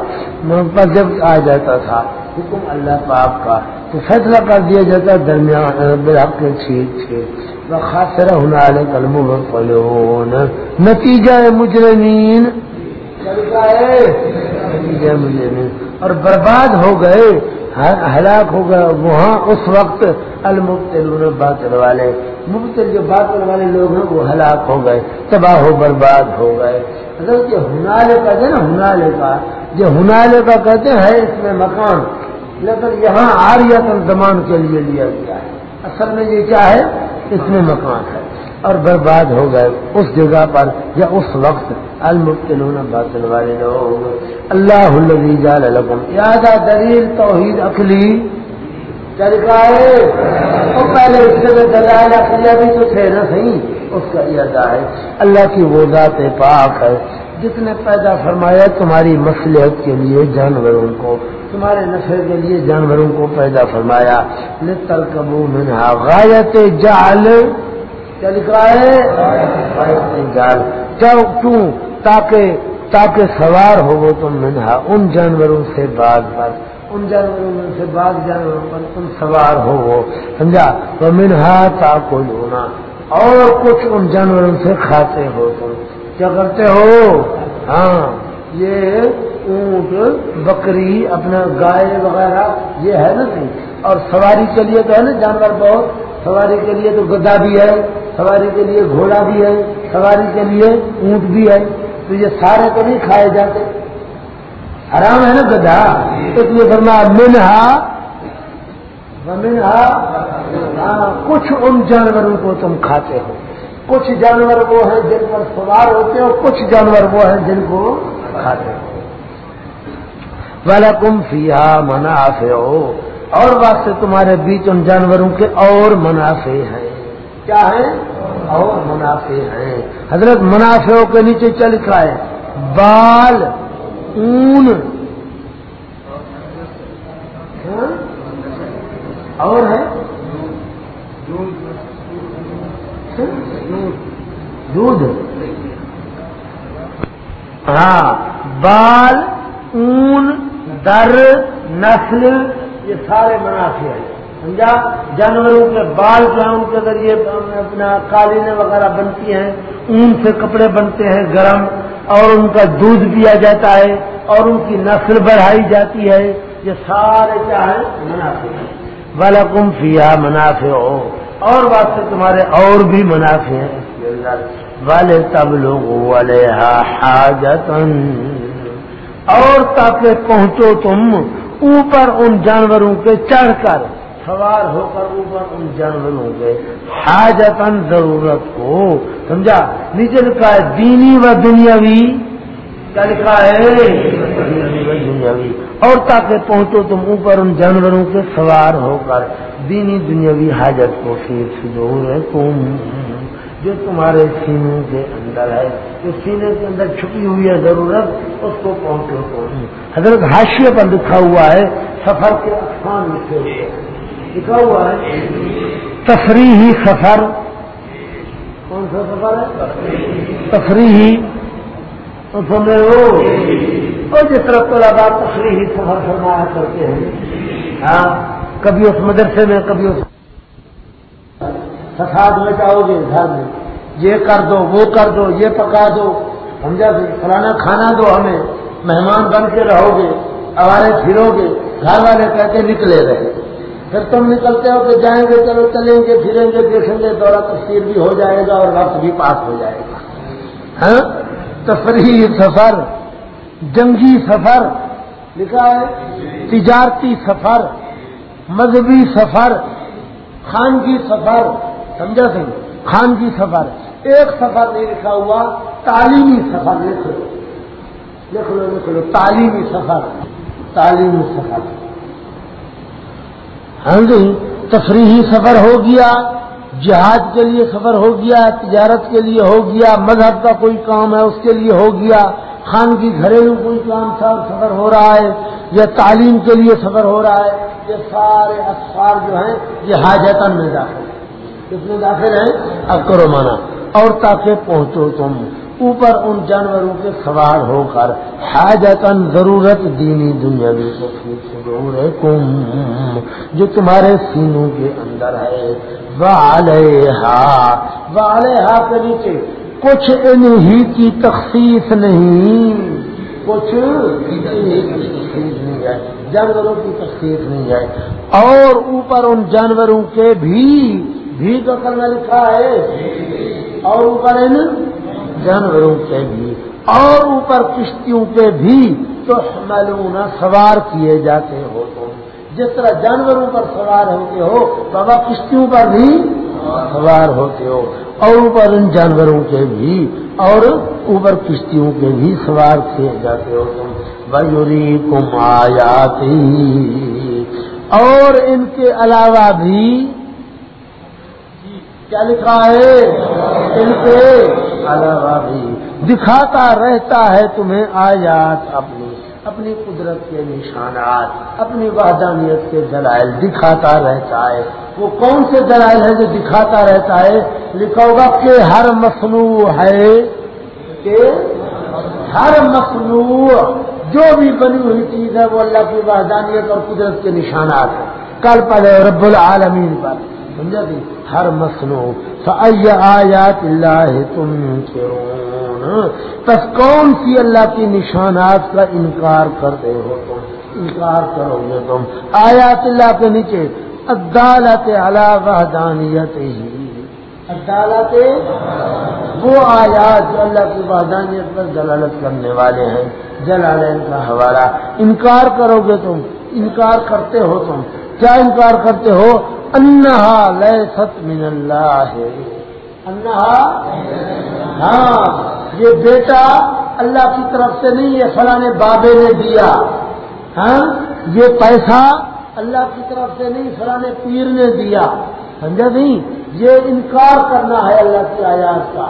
پر جب آ جاتا تھا، حکم اللہ پاک کا تو فیصلہ کر دیا جاتا ہے درمیان کے چھیٹ چھیٹ خاص ہونا والے کلموں میں نتیجہ مجرمین۔ نتیجہ مجرمین۔ اور برباد ہو گئے ہلاک ہو گیا۔ وہاں اس وقت المبتل باطل والے۔ مبتل جو باطل والے لوگ ہیں، وہ ہلاک ہو گئے، تباہ ہو برباد ہو گئے۔ اگر یہ ہنالے کا جو نا، ہنالے کا، جو ہنالے کا کہتے ہیں اس میں مکان۔ لیکن یہاں آریتن زمان کے لیے لیا گیا ہے۔ اصل میں یہ کیا ہے؟ اس میں مکان ہے اور برباد ہو گئے۔ اس جگہ پر یا اس وقت المبتلون باطل والے لوگ۔ اللہ جال لکم۔ یاد دلیل توحید اخلی طریقہ ہے؟ اور پہلے اس سے دلائل اخلیہ بھی تو تھے نا صحیح۔ اس کا ارادہ ہے۔ اللہ کی وہ ذات پاک ہے۔ جس نے پیدا فرمایا تمہاری مصلحت کے لیے جانوروں کو۔ تمہارے نشے کے لیے جانوروں کو پیدا فرمایا۔ لطل کبو منہا غایت جال کیا لکھا ہے؟ جال کیوں؟ تاکہ تاکہ سوار ہو وہ تم منہا ان جانوروں سے بعد پر۔ ان جانوروں میں سے بعض جانوروں پر تم سوار ہو وہ سمجھا؟ تو منہا تا کو ہونا اور کچھ ان جانوروں سے کھاتے ہو تم۔ کیا کرتے ہو؟ ہاں یہ اونٹ، بکری اپنا گائے وغیرہ، یہ ہے نا نہیں؟ اور سواری کے لیے تو ہے نا جانور بہت، سواری کے لیے تو گدا بھی ہے، سواری کے لیے گھوڑا بھی ہے، سواری کے لیے اونٹ بھی ہے، تو یہ سارے تو نہیں کھائے جاتے۔ حرام ہے نا گدا اس لیے کرنا منہا منہا ہاں کچھ ان جانوروں کو تم کھاتے ہو۔ کچھ جانور وہ ہیں جن پر سوار ہوتے ہو، کچھ جانور وہ ہیں جن کو کھاتے ہو۔ ولکم فیا منافع۔ ہو اور واسطے تمہارے بیچ ان جانوروں کے اور منافع ہیں۔ کیا ہیں؟ اور منافع ہیں۔ حضرت منافع کے نیچے چل رہا ہے۔ بال، اون۔ ہاں؟ اور ہے؟ دودھ۔ ہاں۔ بال، اون۔ در، نسل، یہ سارے منافع ہیں۔ سمجھا؟ جانوروں کے بال جو ہیں، ان کے ذریعے اپنا قالینیں وغیرہ بنتی ہیں، اون سے کپڑے بنتے ہیں گرم، اور ان کا دودھ پیا جاتا ہے، اور ان کی نسل بڑھائی جاتی ہے، یہ سارے کیا ہے منافع ہیں۔ بالکم فیا منافع۔ ہو اور بات سے تمہارے اور بھی منافع ہیں۔ والے تب لوگ والے حاجتن اور تاکہ پہنچو تم اوپر ان جانوروں کے چڑھ کر۔ سوار ہو کر اوپر ان جانوروں کے حاجتن ضرورت کو، سمجھا؟ نیچے لکھا ہے دینی و دنیاوی، کیا لکھا ہے؟ دینی و دنیاوی۔ اور تاکہ پہنچو تم اوپر ان جانوروں کے سوار ہو کر، دینی دنیاوی حاجت کو پھر سدور ہے تم جو تمہارے سینوں کے اندر ہے، جو سینے کے اندر چھپی ہوئی ہے ضرورت، اس کو پہنچو تم حضرت حاشیے پر لکھا ہوا ہے، سفر کے آسان لکھے ہوئے لکھا ہوا ہے، تفریحی سفر۔ کون سا سفر ہے؟ تفریحی۔ سمجھ اور جس طرح تو بات تفریحی سفر فرمایا کرتے ہیں۔ ہاں کبھی اس مدرسے میں، کبھی اس فساد میں جاؤ گے گھر میں۔ یہ کر دو، وہ کر دو، یہ پکا دو۔ سمجھا جی؟ فلانا کھانا دو ہمیں۔ مہمان بن کے رہو گے ہمارے پھرو گے گھر والے کہتے نکلے رہے۔ پھر تم نکلتے ہو کہ جائیں گے، چلو چلیں گے، پھریں گے، دیکھیں گے، دورہ تفصیل بھی ہو جائے گا اور وقت بھی پاس ہو جائے گا۔ ہاں؟ تفریحی سفر، جنگی سفر، لکھا ہے، تجارتی سفر، مذہبی سفر، خانگی سفر۔ سمجھا سنگھ؟ خانگی سفر۔ ایک سفر نہیں لکھا ہوا، تعلیمی سفر لکھ لو۔ لکھ لو لکھ لو۔ تعلیمی سفر۔ تعلیمی سفر۔ ہاں جی تفریحی سفر ہو گیا، جہاد کے لیے سفر ہو گیا، تجارت کے لیے ہو گیا، مذہب کا کوئی کام ہے، اس کے لیے ہو گیا۔ خان کی گھریلو کوئی کام تھا، سفر ہو رہا ہے، یا تعلیم کے لیے سفر ہو رہا ہے، یہ سارے اخبار جو ہیں، یہ حاجتن میں داخل ہیں۔ کس میں داخل ہیں؟ اب کرو مانا اور تاکہ پہنچو تم، اوپر ان جانوروں کے سوار ہو کر حاجتن ضرورت دینی دنیا کم، جو تمہارے سینوں کے اندر ہے۔ والحا والحا کے نیچے، کچھ انہی کی تخصیص نہیں، کچھ نہیں ہے، جانوروں کی تخصیص نہیں ہے۔ اور اوپر ان جانوروں کے بھی بھی تو کرنا لکھا ہے اور اوپر ان جانوروں کے بھی اور اوپر کشتیوں کے بھی تو ملون سوار کیے جاتے ہو تم۔ جس طرح جانوروں پر سوار ہوتے ہو بابا کشتیوں پر بھی سوار ہوتے ہو۔ اور اوپر ان جانوروں کے بھی اور اوپر کشتیوں کے بھی سوار کیے جاتے ہو تم۔ بجوری کم آیاتی اور ان کے علاوہ بھی کیا لکھا ہے؟ ان کے علاوہ بھی دکھاتا رہتا ہے تمہیں آیات اپنی اپنی قدرت کے نشانات اپنی وحدانیت کے دلائل۔ دکھاتا رہتا ہے۔ وہ کون سے دلائل ہیں جو دکھاتا رہتا ہے؟ لکھا ہوگا کہ ہر مصنوع ہے کہ ہر مصنوع جو بھی بنی ہوئی چیز ہے وہ اللہ کی وحدانیت اور قدرت کے نشانات ہیں۔ کل پڑے رب العالمین پر۔ سمجھا جی ہر مصنوع۔ آیات اللہ تم بس کون سی اللہ کی نشانات کا انکار کرتے ہو تم؟ انکار کرو گے تم۔ آیات اللہ کے نیچے عدالت اللہ وحدانیت ہی عدالت وہ آیات جو اللہ کی وحدانیت پر جلالت کرنے والے ہیں۔ جلالین کا حوالہ۔ انکار کرو گے تم۔ انکار کرتے ہو تم۔ کیا انکار کرتے ہو؟ انہا لے ست من اللہ. ہے انہا؟ ہاں یہ بیٹا اللہ کی طرف سے نہیں، یہ فلاں بابے نے دیا. ہاں یہ پیسہ اللہ کی طرف سے نہیں، فلاں پیر نے دیا. سمجھا نہیں؟ یہ انکار کرنا ہے اللہ کی آیات کا.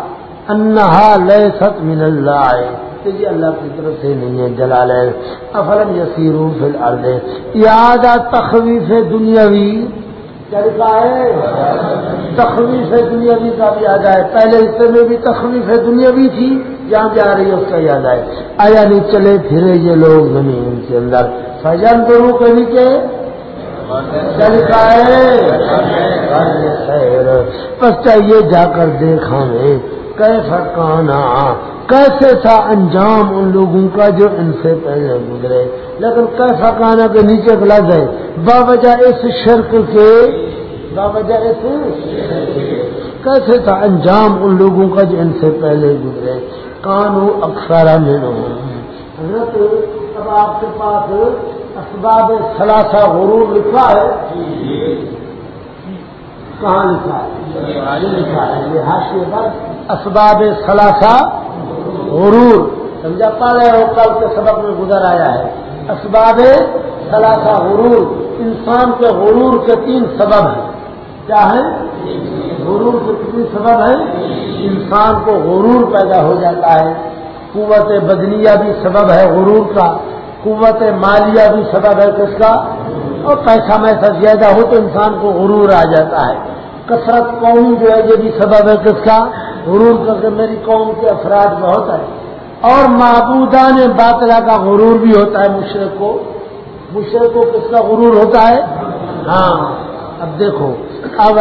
انہا لے ست من اللہ. ہے کہ یہ اللہ کی طرف سے نہیں ہے، جلال افلم یسیرو فی الارض. یاد تخویف دنیاوی؟ تخلیف دنیاوی کا بھی یاد آئے پہلے حصے میں بھی تخلیف دنیاوی تھی جہاں بھی آ رہی ہے، اس کا یاد آئے آیا نہیں، چلے پھرے یہ لوگ زمین کے اندر۔ فجن دونوں کے نیچے کیا لکھا ہے؟ بس چاہیے جا کر دیکھا میں کیسا کانا، کیسے تھا انجام ان لوگوں کا جو ان سے پہلے گزرے۔ لیکن کیسا کانا کے نیچے گلا جائے باوجہ اس شرک کے باوجہ اس کیسے تھا؟ انجام ان لوگوں کا جو ان سے پہلے گزرے۔ کانو اکثر حضرت اب آپ کے پاس اسباب سلاسا غرور لکھا ہے۔ کہاں لکھا ہے؟ لکھا ہے۔ یہ حاشیے پر اسباب سلاسا غرور۔ سمجھا؟ پا رہے ہو کل کے سبق میں گزر آیا ہے۔ اسباب سلاسا غرور۔ انسان کے غرور کے تین سبب ہیں۔ کیا ہے غرور کے کتنی سبب ہیں۔ انسان کو غرور پیدا ہو جاتا ہے۔ قوت بدنیہ بھی سبب ہے غرور کا۔ قوت مالیہ بھی سبب ہے کس کا؟ اور پیسہ میسا زیادہ ہو تو انسان کو غرور آ جاتا ہے۔ کثرت قوم جو ہے، یہ بھی سبب ہے کس کا؟ غرور کر کے میری قوم کے افراد بہت ہے اور معبودان باطلا کا غرور بھی ہوتا ہے مشرق کو۔ مشرق کو کس کا غرور ہوتا ہے؟ ہاں اب دیکھو اب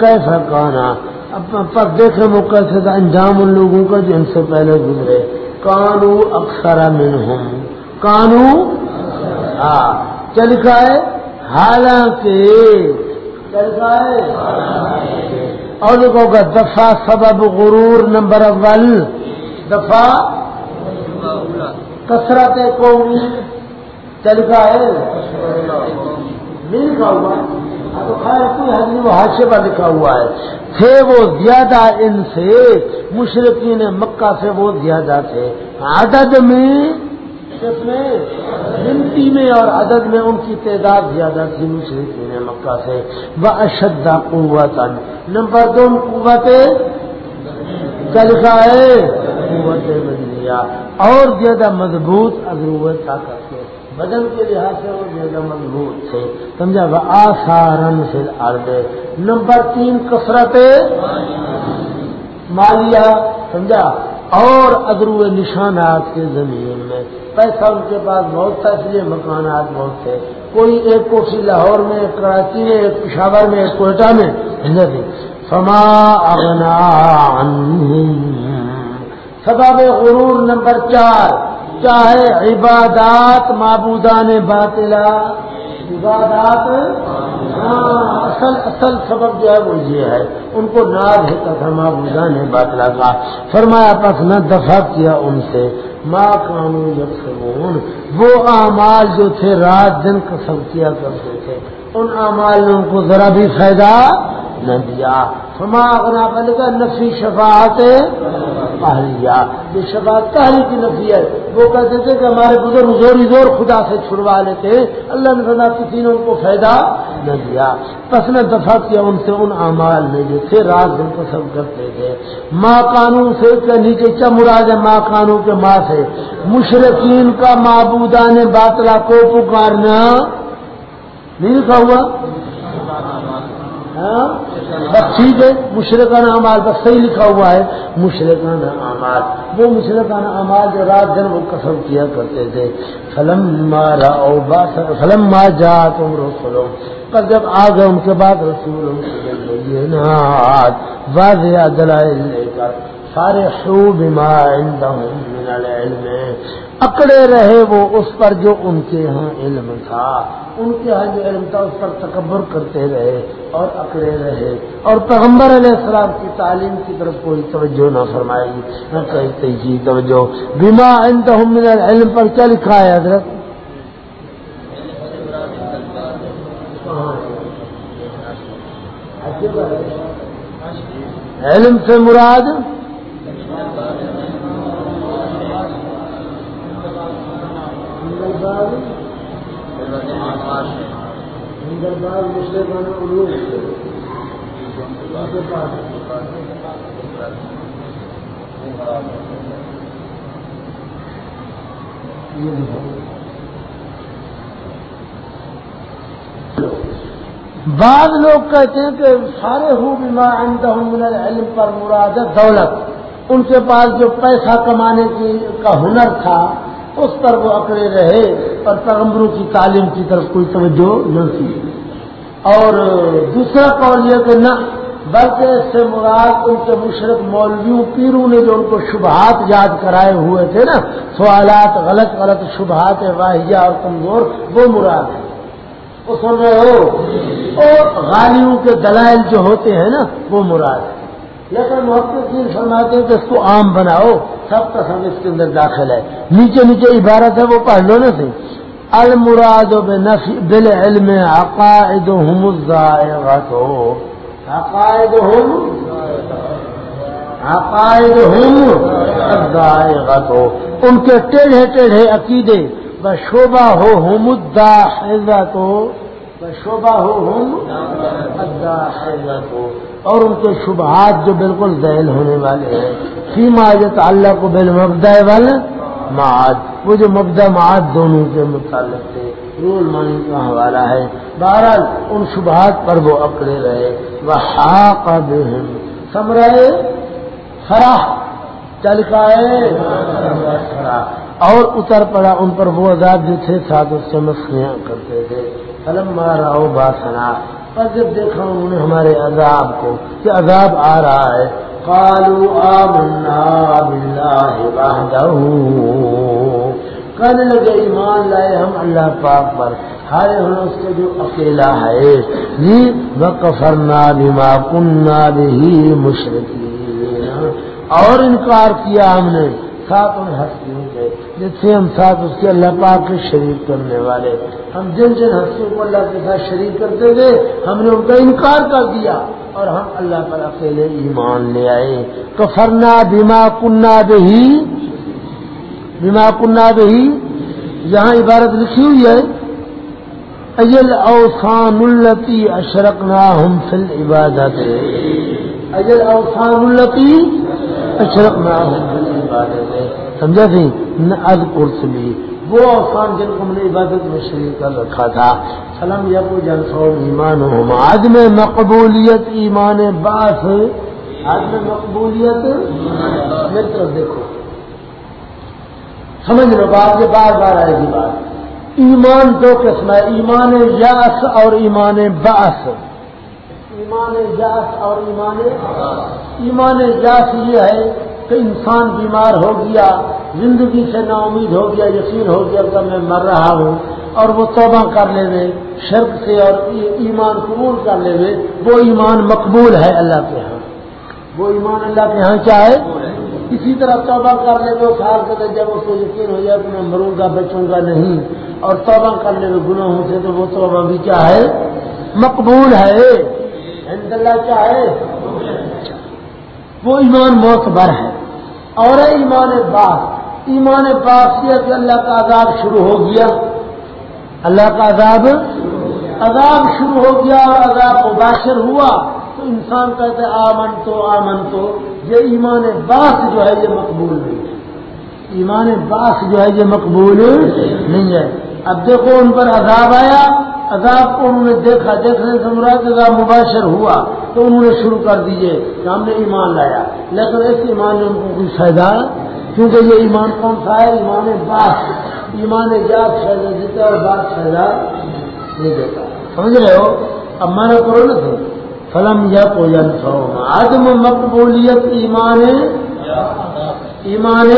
کیسا کہنا اب پر دیکھے وہ کیسے تھا انجام ان لوگوں کا جو ان سے پہلے گزرے۔ کانو اکثر من ہوں کانو؟ ہاں چل ہے؟ حالانکہ چلکا ہے؟ اور دیکھو گا دفاع سبب غرور نمبر اول۔ دفاع کثرت قومی چل کا ہے۔ نہیں لکھا ہوا۔ تو خیر، کوئی وہ حادثے پر لکھا ہوا ہے۔ تھے وہ زیادہ ان سے، مشرقین مکہ سے وہ زیادہ تھے۔ عدد میں میں؟ گنتی میں اور عدد میں ان کی تعداد زیادہ تھی مشرقین مکہ سے۔ وہ اشدا قوت نمبر دو، قوت کیا لکھا ہے۔ قوت بدلیا اور زیادہ مضبوط اضرورت طاقت کے۔ بدن کے لحاظ سے وہ زیادہ مضبوط تھے۔ سمجھا؟ وہ آسارن سے آردے نمبر تین، کثرت مالیہ، سمجھا؟ اور ادرو نشانات کے زمین میں۔ پیسہ ان کے پاس بہت تھا، اس لیے مکانات بہت تھے۔ کوئی ایک کوٹھی لاہور میں، ایک کراچی میں، ایک پشاور میں، ایک کوئٹہ میں۔ فما اغنا سباب غرور نمبر چار، چاہے عبادات معبودان باطلا عبادات ہاں اصل اصل سبب جو ہے وہ یہ ہے، ان کو ناز ہوتا تھا معبودان باطلا کا۔ فرمایا، پس نہ دفاع کیا ان سے۔ ماں قانون جب وہ اعمال جو تھے، رات دن قسم کیا کرتے تھے۔ ان اعمال نے ان کو ذرا بھی فائدہ نہ دیا۔ فما اغنا کا نفی شفاعت پہلیا یہ شفاعت پہلی کی نفی ہے۔ وہ کہتے تھے کہ ہمارے بزرگ زوری زور خدا سے چھڑوا لیتے۔ اللہ نے کسی نے ان کو فائدہ نہ دیا۔ پس نے دفاع کیا ان سے ان اعمال میں جو تھے رات دن پسند کرتے تھے۔ ماں قانون سے کے نیچے کیا مراد ہے ماں قانون کے ماں سے؟ مشرقین کا معبودان باطلا کو پکارنا۔ نہیں لکھا ہوا؟ ہاں؟ بس ٹھیک ہے، مشرقانہ امال بس صحیح لکھا ہوا ہے، مشرقانہ امال وہ مشرقانہ امال جو رات دن وہ قسم کیا کرتے تھے۔ فلم مارا فلم مار جا تم رسولوں پر جب آ گئے ان کے بعد رسولوں واضح دلائل لے کر سارے خوب من العلم۔ اکڑے رہے وہ اس پر جو ان کے ہاں علم تھا۔ ان کے ہاں جو علم تھا، اس پر تکبر کرتے رہے اور اکڑے رہے۔ اور پیغمبر علیہ السلام کی تعلیم کی طرف کوئی توجہ نہ فرمائے گی نہ کہیں جی توجہ۔ بیما من العلم پر کیا لکھا ہے حضرت؟ ہاں۔ علم سے مراد بعض علوم بعض لوگ کہتے ہیں کہ سارے ہو بیما عندہ من العلم پر مراد دولت۔ ان کے پاس جو پیسہ کمانے کی کا ہنر تھا، اس پر وہ اکڑے رہے اور پیغمبروں کی تعلیم کی طرف کوئی توجہ نہ تھی۔ اور دوسرا قول یہ کہ نہ، بلکہ اس سے مراد ان کے مشرق مولویوں پیروں نے جو ان کو شبہات یاد کرائے ہوئے تھے نا، سوالات غلط غلط شبہات واحجہ اور کمزور، وہ مراد ہے وہ سن رہے ہو؟ اور غالیوں کے دلائل جو ہوتے ہیں نا، وہ مراد ہے لیکن محبت فرماتے ہیں کہ اس کو عام بناؤ، سب کا سب اس کے اندر داخل ہے۔ نیچے نیچے عبارت ہے، وہ پڑھ لو نا تھے المراد بل علم عقائد ہو عقائد ہوں عقائد ہوں ان کے ٹیڑھے ٹیڑھے عقیدے شوبہ ہو ہم ادا تو شوبہ ہو ہم ادا اور ان کے شبہات جو بالکل ذہن ہونے والے ہیں. فیما اللہ کو بل مبدا والے معاد، وہ جو مبدا معاد دونوں کے متعلق تھے، رول مانی کا حوالہ ہے۔ بہرحال، ان شبہات پر وہ اکڑے رہے وہ ہاک سمرائے خرا چل کا اور اتر پڑا ان پر، وہ عذاب جو تھے، ساتھ اس سے مسیاں کرتے تھے۔ فلم مارا باسنا۔ پر جب دیکھا انہوں نے ہمارے عذاب کو، کہ عذاب آ رہا ہے۔ کالو آمنا باللہ وحدہ کہنے لگے، ایمان لائے ہم اللہ پاک پر۔ ہارے ہم اس کے جو اکیلا ہے جی بکفرنا بیما کننا بھی مشرقی اور انکار کیا ہم نے، ساتھ ان ہستیوں کے جس سے ہم ساتھ اس کے اللہ پاک کے شریک کرنے والے۔ ہم جن جن ہستیوں کو اللہ کے ساتھ شریک کرتے تھے ہم نے ان کا انکار کر دیا۔ اور ہم اللہ پر اکیلے ایمان لے آئے۔ کفرنا بیما کننا بھی بما کنہ بہی۔ یہاں عبارت لکھی ہوئی ہے۔ اجل اوسان التی اشرک نا ہم فل عبادت اجل اوسان التی اشرک نا ہم فل عبادت سمجھا سی؟ از قرص بھی وہ اوسان جن کو ہم نے عبادت میں شریک کر رکھا تھا سلم یا کو ایمان ہو، آج میں مقبولیت ایمان باس آج میں مقبولیت میری طرف دیکھو۔ سمجھ لو، بات یہ بار بار آئے گی بات۔ ایمان دو قسم ہے، ایمان یاس اور ایمان باس۔ ایمان یاس اور ایمان ایمان یاس یہ ہے کہ انسان بیمار ہو گیا، زندگی سے نا امید ہو گیا یقین ہو گیا، کہ میں مر رہا ہوں، اور وہ توبہ کر لے وے شرک سے اور ایمان قبول کر لے وے وہ ایمان مقبول ہے اللہ کے ہاں۔ وہ ایمان اللہ کے ہاں کیا ہے؟ اسی طرح توبہ کر لے دو سال کے جب اس کو یقین ہو جائے کہ میں مروں گا، بچوں گا نہیں، اور توبہ کر لے گناہوں سے، تو وہ توبہ بھی کیا ہے؟ مقبول ہے۔ اللہ کیا ہے؟ وہ ایمان معتبر ہے۔ اور ایمان باغ ایمان باغ یہ کہ اللہ کا عذاب شروع ہو گیا۔ اللہ کا عذاب عذاب شروع ہو گیا اور عذاب مباشر ہوا۔ تو انسان کہتے آمن تو آمن تو۔ یہ ایمان باس جو ہے، یہ مقبول نہیں ہے۔ ایمان باس جو ہے، یہ مقبول نہیں ہے۔ اب دیکھو ان پر عذاب آیا، عذاب کو انہوں نے دیکھا، دیکھنے سے مراد عذاب مباشر ہوا، تو انہوں نے شروع کر دیجیے کہ ہم نے ایمان لایا۔ لیکن اس ایمان نے ان کو کوئی فائدہ؟ کیونکہ یہ ایمان کون سا ہے؟ ایمان باس۔ ایمان جات فائدہ دیتا اور بات فائدہ نہیں دیتا۔ سمجھ رہے ہو؟ اب مانا کرو نا تو فلم یا کو عدم مقبولیت ایمان ایمان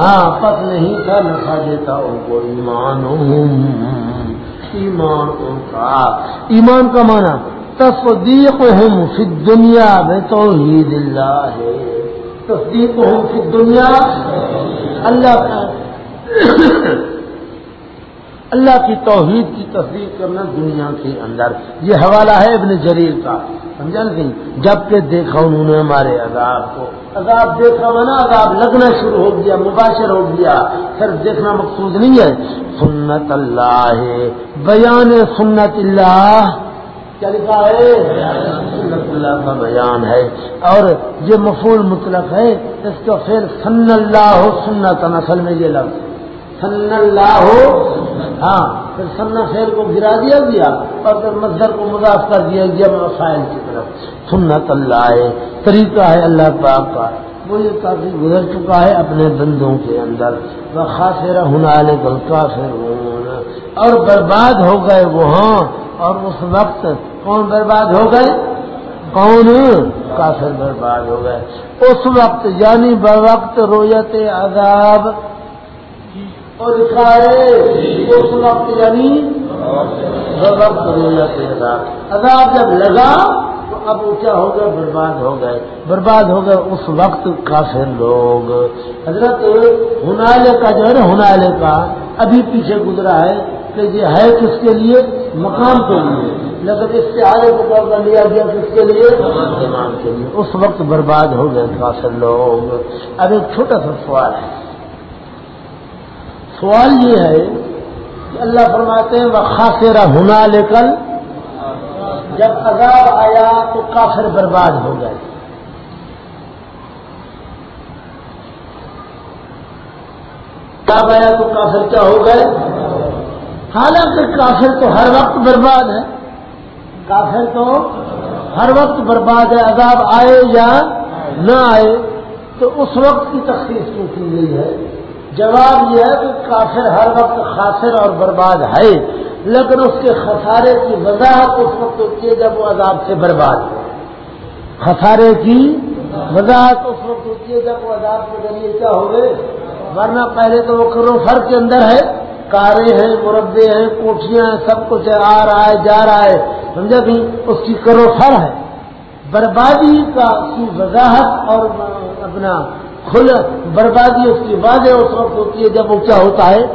ہاں پت نہیں تھا نفا دیتا ان کو ایمان ایمان ان کا۔ ایمان کا معنی تصدیق ہوں فی دنیا میں توحید اللہ۔ ہے تصدیق ہوں فی دنیا اللہ کا۔ اللہ کی توحید کی تصدیق کرنا دنیا کے اندر۔ یہ حوالہ ہے ابن جریر کا۔ سمجھا نہیں؟ جبکہ دیکھا انہوں نے ہمارے عذاب کو۔ عذاب دیکھا منا عذاب لگنا شروع ہو گیا، مباشر ہو گیا۔ صرف دیکھنا مقصود نہیں ہے۔ سنت اللہ ہے بیان سنت اللہ۔ کیا لکھا ہے؟ سنت اللہ کا بیان ہے۔ اور یہ مفول مطلق ہے، اس کا پھر سن اللہ سنت، اصل میں یہ لفظ۔ صلی اللہ ہو ہاں پھر سنا فیل کو گرا دیا گیا اور پھر مظہر کو مضاف کر دیا گیا مسائل کی طرف۔ سنت اللہ ہے، طریقہ ہے اللہ پاک کا۔ وہ یہ کافی گزر چکا ہے اپنے بندوں کے اندر۔ وہ خاص ہونا گل کافر اور برباد ہو گئے وہ ہاں اور اس وقت کون برباد ہو گئے؟ کون؟ کافر برباد ہو گئے۔ اس وقت یعنی بر وقت رویت عذاب۔ اور لکھا ہے اس وقت یعنی بر وقت رویت عذاب عذاب جب لگا تو اب وہ کیا ہو گئے، برباد ہو گئے۔ برباد ہو گئے اس وقت کافر لوگ۔ حضرت ہنالے کا جو ہے نا ہنالے کا ابھی پیچھے گزرا ہے کہ یہ ہے کس کے لیے؟ مقام کے لیے۔ لیکن اس سے آگے کو طور لیا گیا کس کے لیے؟ کے لیے۔ اس وقت برباد ہو گئے کافر لوگ۔ اب ایک چھوٹا سا سوال ہے۔ سوال یہ ہے کہ اللہ فرماتے ہیں وہ خاصرا ہونا لے کر جب عذاب آیا تو کافر برباد ہو گئے۔ کب آیا تو کافر کیا ہو گئے؟ حالانکہ کافر تو ہر وقت برباد ہے۔ کافر تو ہر وقت برباد ہے، عذاب آئے یا نہ آئے، تو اس وقت کی تخصیص کیوں کی گئی ہے؟ جواب یہ ہے کہ کافر ہر وقت خاصر اور برباد ہے، لیکن اس کے خسارے کی وضاحت اس وقت ہوتی ہے جب وہ عذاب سے برباد ہے خسارے کی وضاحت اس وقت ہوتی ہے جب وہ عذاب کے ذریعے کیا ہو گئے۔ ورنہ پہلے تو وہ کرو فر کے اندر ہے۔ کارے ہیں، مربے ہیں، کوٹیاں ہیں، سب کچھ آ رہا ہے، جا رہا ہے۔ سمجھا بھی؟ اس کی کرو فر ہے۔ بربادی کا کی وضاحت اور اپنا کھل بربادی اس کی واضح اس وقت ہوتی ہے جب وہ کیا ہوتا ہے؟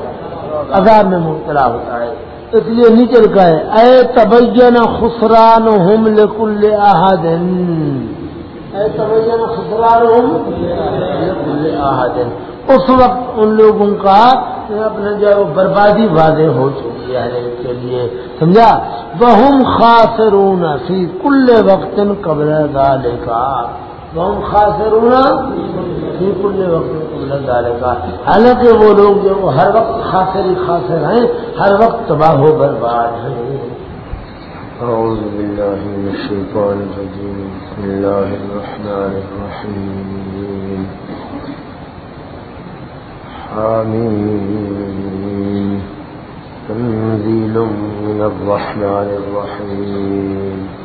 عذاب میں مبتلا ہوتا ہے۔ اس لیے نیچے لکھا ہے، اے تبین خسران ہوم لکل احدن۔ اے تبین خسران ہوم لکل احدن۔ اس وقت ان لوگوں کا اپنے جو ہے بربادی واضح ہو چکی ہے کے لیے۔ سمجھا؟ بہم خاص رونا سی کل وقت قبل دالے کا بہم خاص رونا سی کل وقت قبل دالے کا حالانکہ وہ لوگ جو ہر وقت خاصر ہی خاصر ہیں، ہر وقت تباہ و برباد ہیں۔ أعوذ بالله من الشيطان الرجيم بسم الله الرحمن الرحيم حميم تنزيل من الرحمن الرحيم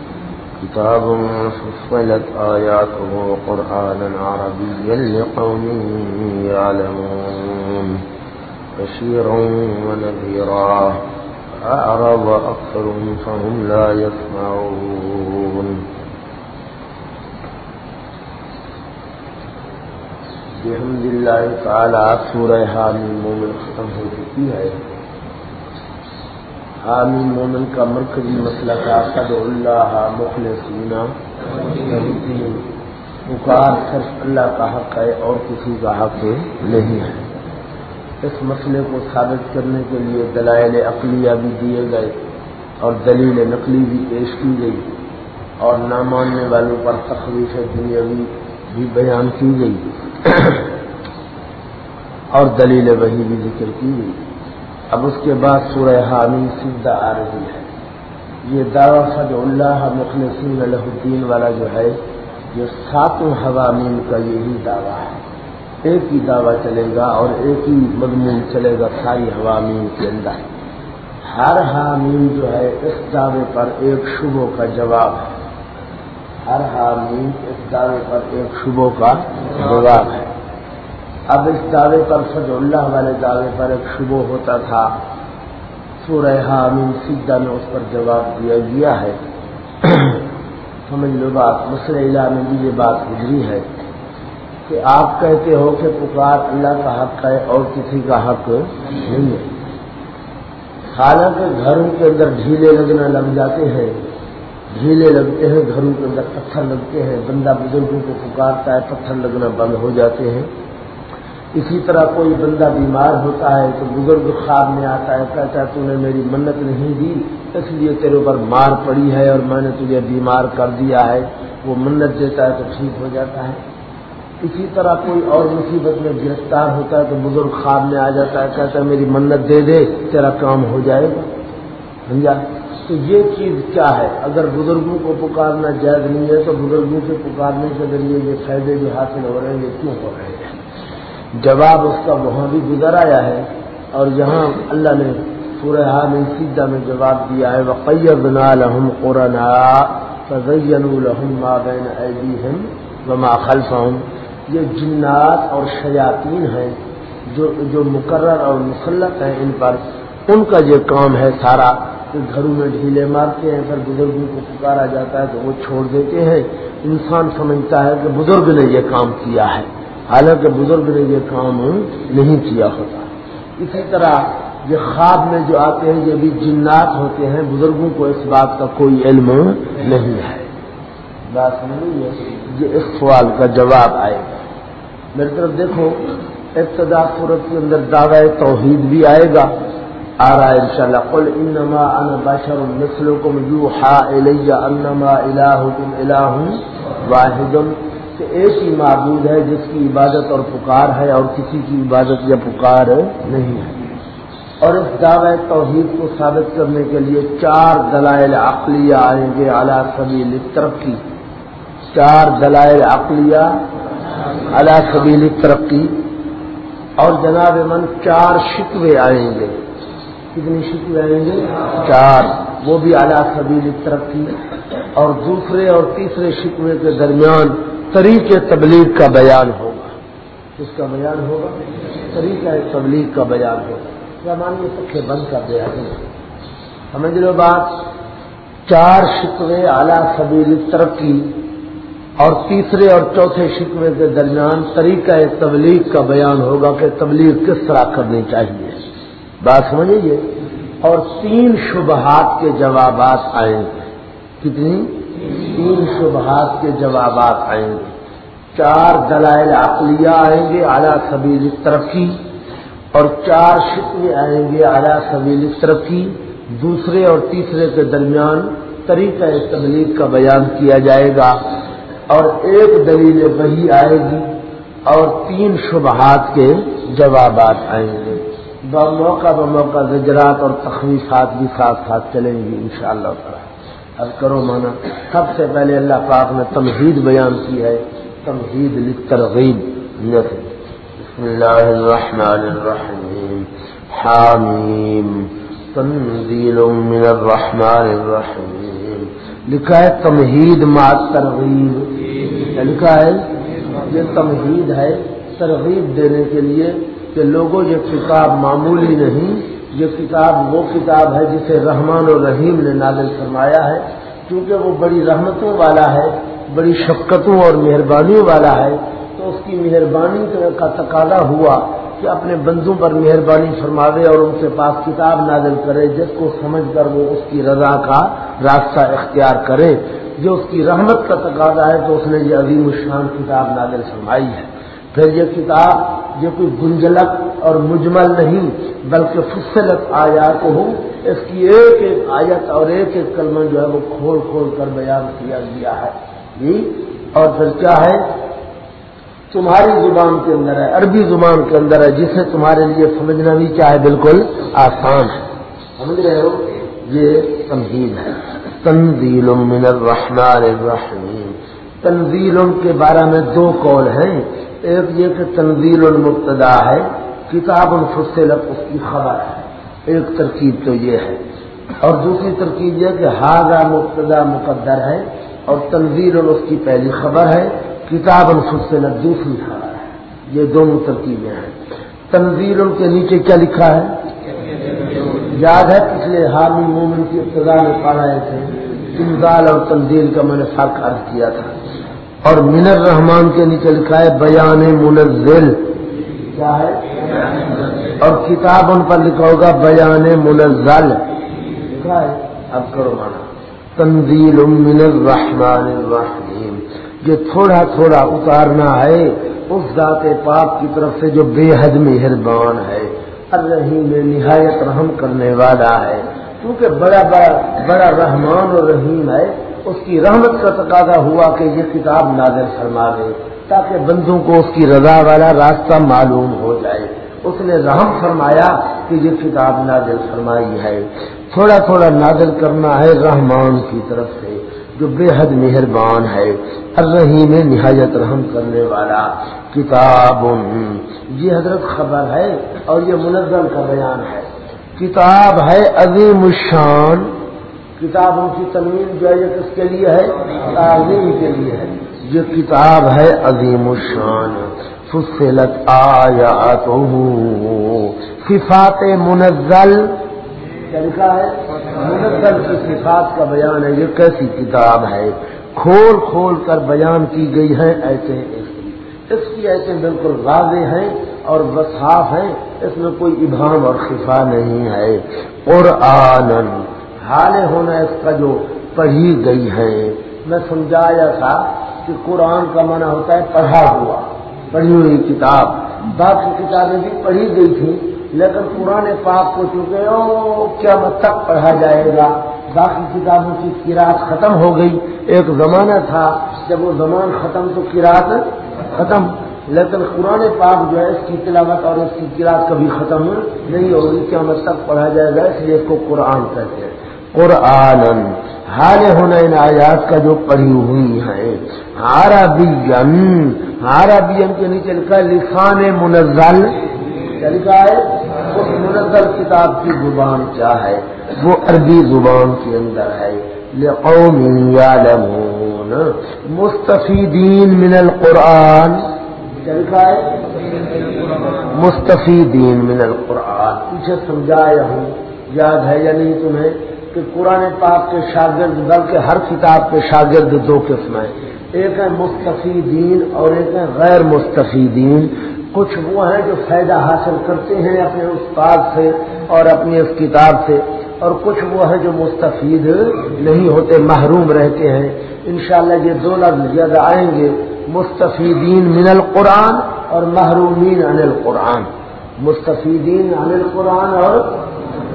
كتاب فصلت آياته قرآنا عربيا لقوم يعلمون بشيرا ونذيرا أعرض أكثر فهم لا يسمعون الحمد للہ تعالیٰ سورہ حامی مومن ختم ہو چکی ہے۔ حامی مومن کا مرکزی مسئلہ کا قد اللہ مخلصینا پکار صرف اللہ کا حق ہے اور کسی کا حق نہیں ہے۔ اس مسئلے کو ثابت کرنے کے لیے دلائل عقلیہ بھی دیے گئے اور دلیل نقلی بھی پیش کی گئی اور نہ ماننے والوں پر تخلیف دنیاوی بھی بیان کی گئی اور دلیل وہی بھی ذکر کی گئی۔ اب اس کے بعد سورہ حامی سیدھا آ رہی ہے۔ یہ دعوی فج اللہ مخلصین الہ الدین والا جو ہے یہ ساتوں حوامین کا یہی دعویٰ ہے۔ ایک ہی دعویٰ چلے گا اور ایک ہی مضمون چلے گا ساری حوامین کے اندر۔ ہر حامین جو ہے، اس دعوے پر ایک شبوں کا جواب ہے۔ ہر حامین اس دعوے پر ایک شبوں کا جواب ہے۔ اب اس دعوے پر فض اللہ والے دعوے پر ایک شبہ ہوتا تھا۔ سورہ حامین سیدھا نے اس پر جواب دیا گیا ہے۔ سمجھ لو بات مسئلہ میں بھی یہ بات گزری ہے کہ آپ کہتے ہو کہ پکار اللہ کا حق ہے اور کسی کا حق نہیں ہے۔ حالانکہ گھروں کے اندر ڈھیلے لگنا لگ جاتے ہیں۔ ڈھیلے لگتے ہیں، گھروں کے اندر پتھر لگتے ہیں۔ بندہ بزرگوں کو پکارتا ہے، پتھر لگنا بند ہو جاتے ہیں۔ اسی طرح کوئی بندہ بیمار ہوتا ہے تو بزرگ خواب میں آتا ہے، کہتا ہے، تو نے میری منت نہیں دی، اس لیے تیرے اوپر مار پڑی ہے اور میں نے تجھے بیمار کر دیا ہے۔ وہ منت دیتا ہے تو ٹھیک ہو جاتا ہے۔ اسی طرح کوئی اور مصیبت میں گرفتار ہوتا ہے تو بزرگ خواب میں آ جاتا ہے، کہتا ہے، میری منت دے دے، تیرا کام ہو جائے گا۔ سمجھا؟ تو یہ چیز کیا ہے؟ اگر بزرگوں کو پکارنا جائز نہیں ہے تو بزرگوں کے پکارنے کے ذریعے یہ فائدے جو حاصل ہو رہے ہیں، یہ کیوں ہو رہے ہیں؟ جواب اس کا وہاں بھی گزر آیا ہے اور یہاں اللہ نے سورہ حال سیدھا میں جواب دیا ہے وقیدنا لهم قرنا فزینوا لهم ما بین ایدیہم وما خلفهم۔ یہ جنات اور شیاطین ہیں جو جو مقرر اور مسلط ہیں ان پر۔ ان کا یہ کام ہے سارا کہ گھروں میں ڈھیلے مارتے ہیں، پھر بزرگوں کو پکارا جاتا ہے تو وہ چھوڑ دیتے ہیں۔ انسان سمجھتا ہے کہ بزرگ نے یہ کام کیا ہے۔ حالانکہ بزرگ نے یہ کام نہیں کیا ہوتا۔ اسی طرح یہ خواب میں جو آتے ہیں، یہ بھی جنات ہوتے ہیں، بزرگوں کو اس بات کا کوئی علم نہیں ہے۔ بات یہ؟ اس سوال کا جواب آئے گا۔ میری طرف دیکھو، ابتدا صورت کے اندر دعوی توحید بھی آئے گا۔ آ رہا ہے انشاءاللہ۔ قل انما انا بشر مثلكم يوحى الي انما الهكم اله واحد۔ کہ ایک ہی معبود ہے جس کی عبادت اور پکار ہے اور کسی کی عبادت یا پکار نہیں ہے۔ اور اس دعوی توحید کو ثابت کرنے کے لیے چار دلائل عقلیہ آئیں گے اعلیٰ سبیل ترقی۔ چار دلائل عقلیہ اعلیٰ سبیل ترقی۔ اور جناب من چار شکوے آئیں گے۔ کتنی شکوے آئیں گے؟ چار۔ وہ بھی اعلیٰ سبیل ترقی۔ اور دوسرے اور تیسرے شکوے کے درمیان طریقے تبلیغ کا بیان ہوگا۔ اس کا بیان ہوگا؟ طریقہ تبلیغ کا بیان ہوگا۔ مانیے پکے بند کر دیا سمجھ لو بات چار شکوے اعلیٰ سبیل ترقی اور تیسرے اور چوتھے شکوے کے درمیان طریقہ تبلیغ کا بیان ہوگا کہ تبلیغ کس طرح کرنی چاہیے۔ بات سمجھیے؟ اور تین شبہات کے جوابات آئیں۔ گے کتنی؟ تین شبہات کے جوابات آئیں گے۔ چار دلائل عقلیہ آئیں گے اعلیٰ سبیل ترقی اور چار شکوے آئیں گے اعلیٰ سبیل ترقی دوسرے اور تیسرے کے درمیان طریقہ تبلیغ کا بیان کیا جائے گا، اور ایک دلیل وہی آئے گی اور تین شبہات کے جوابات آئیں گے۔ موقع موقع زجرات اور تخلیصات بھی ساتھ ساتھ چلیں گی ان شاء اللہ اب کرو مانا۔ سب سے پہلے اللہ پاک نے تمہید بیان کی ہے۔ تمہید لکھ ترغیب بسم الله الرحمن الرحيم حاميم تنزيل من الرحمن الرحيم لکھا ہے تمہید مع ترغیب۔ لکھا ہے؟ یہ تمہید ہے ترغیب دینے کے لیے کہ لوگوں یہ کتاب معمولی نہیں یہ کتاب وہ کتاب ہے جسے رحمان و رحیم نے نازل فرمایا ہے کیونکہ وہ بڑی رحمتوں والا ہے، بڑی شفقتوں اور مہربانیوں والا ہے، تو اس کی مہربانی کا تقاضا ہوا کہ اپنے بندوں پر مہربانی فرماوے اور ان کے پاس کتاب نازل کرے، جس کو سمجھ کر وہ اس کی رضا کا راستہ اختیار کرے۔ جو اس کی رحمت کا تقاضا ہے، تو اس نے یہ عظیم الشان کتاب نازل فرمائی ہے۔ پھر یہ کتاب یہ کوئی گنجلک اور مجمل نہیں بلکہ فصلت آیات ہو۔ اس کی ایک ایک آیت اور ایک ایک کلمہ جو ہے وہ کھول کھول کر بیان کیا گیا ہے۔ جی اور پھر کیا ہے؟ تمہاری زبان کے اندر ہے عربی زبان کے اندر ہے جسے تمہارے لیے سمجھنا بھی چاہے بالکل آسان۔ ہے سمجھ رہے ہو؟ یہ تنظیم ہے۔ تنزیل من الرحمن الرحیم۔ تنزیل کے بارے میں دو قول ہیں۔ ایک یہ کہ تنزیل المبتدا ہے، کتاب الفصلت، اس کی خبر ہے۔ ایک ترکیب تو یہ ہے۔ اور دوسری ترکیب یہ کہ ہاضا مبتدا مقدر ہے اور تنزیل اس کی پہلی خبر ہے، کتاب سے دوسری خبر ہے۔ یہ دونوں ترکیبیں ہیں۔ تنظیر ان کے نیچے کیا لکھا ہے؟ یاد ہے پچھلے حامی مومن کی ابتدا میں پڑھائے تھے۔ انزال اور تنظیر کا میں نے فرق عرض کیا تھا۔ اور من الرحمان کے نیچے لکھا ہے بیان منزل۔ کیا ہے اور کتاب ان پر لکھا ہوگا بیان منزل۔ لکھا ہے اب کرو مانا۔ تنزیل من الرحمن الرحیم۔ یہ تھوڑا تھوڑا اتارنا ہے۔ اس ذات پاک کی طرف سے جو بے حد مہربان ہے۔ الرحیم نہایت رحم کرنے والا ہے۔ کیونکہ بڑا بڑا بڑا رحمان اور رحیم ہے۔ اس کی رحمت کا تقاضا ہوا کہ یہ کتاب نازل فرما دے تاکہ بندوں کو اس کی رضا والا راستہ معلوم ہو جائے۔ اس نے رحم فرمایا کہ یہ کتاب نازل فرمائی ہے۔ تھوڑا تھوڑا نازل کرنا ہے رحمان کی طرف سے، جو بے حد مہربان ہے۔ الرحیم نہایت رحم کرنے والا۔ کتاب، یہ حضرت خبر ہے اور یہ منظم کا بیان ہے۔ کتاب ہے عظیم الشان۔ کتابوں کی تمیم جو ہے یہ کس کے لیے ہے؟ تعظیم کے لیے ہے۔ یہ کتاب ہے عظیم الشان۔ فصلت آیات صفات منزل۔ لکھا ہے؟ منزل کی صفات کا بیان ہے۔ یہ کیسی کتاب ہے؟ کھول کھول کر بیان کی گئی ہے ایسے اس کی۔ ایسے بالکل واضح ہیں اور بصاف ہیں۔ اس میں کوئی ابہام اور خفا نہیں ہے۔ آنند حال ہونا اس کا جو پڑھی گئی ہے۔ میں سمجھایا تھا کہ قرآن کا منع ہوتا ہے پڑھا ہوا، پڑھی ہوئی کتاب۔ باقی کتابیں بھی پڑھی گئی تھیں، لیکن پرانے پاک کو چونکہ او کیا مت تک پڑھا جائے گا، باقی کتابوں کی کراط ختم ہو گئی۔ ایک زمانہ تھا جب وہ زمان ختم تو کراط ختم، لیکن قرآن پاک جو ہے اس کی تلاوت اور اس کی کراط کبھی ختم نہیں ہوگی کیا مت تک پڑھا جائے گا، اس لیے اس کو قرآن کہتے ہیں۔ قرآن حال ہونا ان آیات کا جو پڑھی ہوئی ہے عربین عربین کے نیچے لکھا لسان منزل۔ لکھا ہے؟ اس منزل کتاب کی زبان کیا ہے؟ وہ عربی زبان کے اندر ہے۔ لقوم یعلمون۔ مستفیدین من القرآن۔ لکھا ہے؟ مستفیدین من القرآن۔ پیچھے سمجھایا ہوں۔ یاد ہے یا نہیں تمہیں؟ کہ قرآن پاک کے شاگرد بلکہ ہر کتاب کے شاگرد دو قسم ہیں۔ ایک ہے مستفی دین اور ایک ہے غیر مستفی دین کچھ وہ ہیں جو فائدہ حاصل کرتے ہیں اپنے استاد سے اور اپنی اس کتاب سے، اور کچھ وہ ہیں جو مستفید نہیں ہوتے، محروم رہتے ہیں۔ انشاءاللہ یہ دو لفظ زیادہ آئیں گے۔ مستفیدین من القرآن اور محرومین عن القرآن۔ مستفیدین عن القرآن اور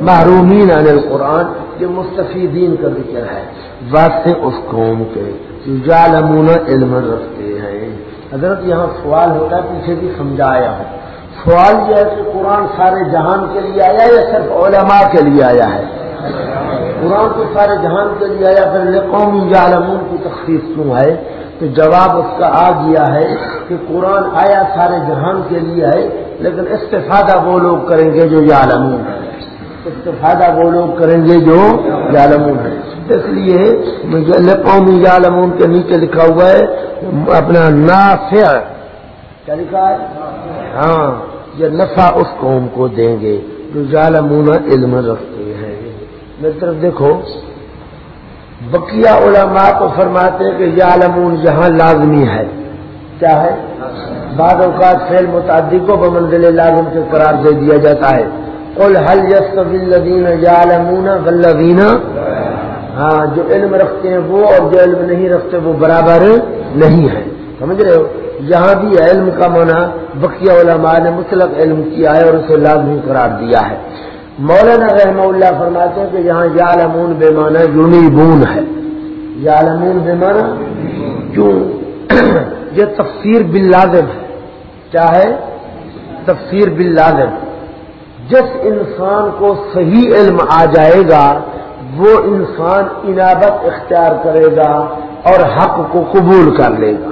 محرومین عن القرآن، یہ مستفیدین کا ذکر ہے۔ واسطے اس قوم کے جو ظالمون علم رکھتے ہیں۔ حضرت یہاں سوال ہوتا ہے، پیچھے بھی سمجھایا ہوں۔ سوال یہ ہے کہ قرآن سارے جہان کے لیے آیا یا صرف علماء کے لیے آیا ہے؟ قرآن تو سارے جہان کے لیے آیا، پھر قومی ظالمون کی تخصیص کیوں ہے؟ تو جواب اس کا آ گیا ہے کہ قرآن آیا سارے جہان کے لیے ہے، لیکن استفادہ وہ لوگ کریں گے جو ظالمون ہے استفادہ وہ لوگ کریں گے جو ظالمون ہے اس لیے قومی ظالمون کے نیچے لکھا ہوا ہے، اپنا نافع۔ کیا لکھا ہے؟ ہاں یہ نفع اس قوم کو دیں گے جو ظالمون علم رکھتے ہیں۔ میری طرف دیکھو، بقیہ علماء کو فرماتے ہیں کہ ظالمون جہاں لازمی ہے۔ کیا ہے؟ بعض اوقات فیل متعدد کو بمنزل لازم سے قرار دے دیا جاتا ہے۔ قل حل یس الدین یعلمون والذین ہاں جو علم رکھتے ہیں وہ اور جو علم نہیں رکھتے وہ برابر نہیں ہے سمجھ رہے ہو؟ یہاں بھی علم کا معنی بقیہ علماء نے مطلق علم کیا ہے اور اسے لازمی قرار دیا ہے۔ مولانا رحمہ اللہ فرماتے ہیں کہ یہاں یعلمون بے معنی یونیبون ہے۔ یعلمون بے معنی کیوں؟ یہ تفسیر باللازم ہے۔ کیا ہے؟ تفسیر باللازم۔ جس انسان کو صحیح علم آ جائے گا، وہ انسان انابت اختیار کرے گا اور حق کو قبول کر لے گا۔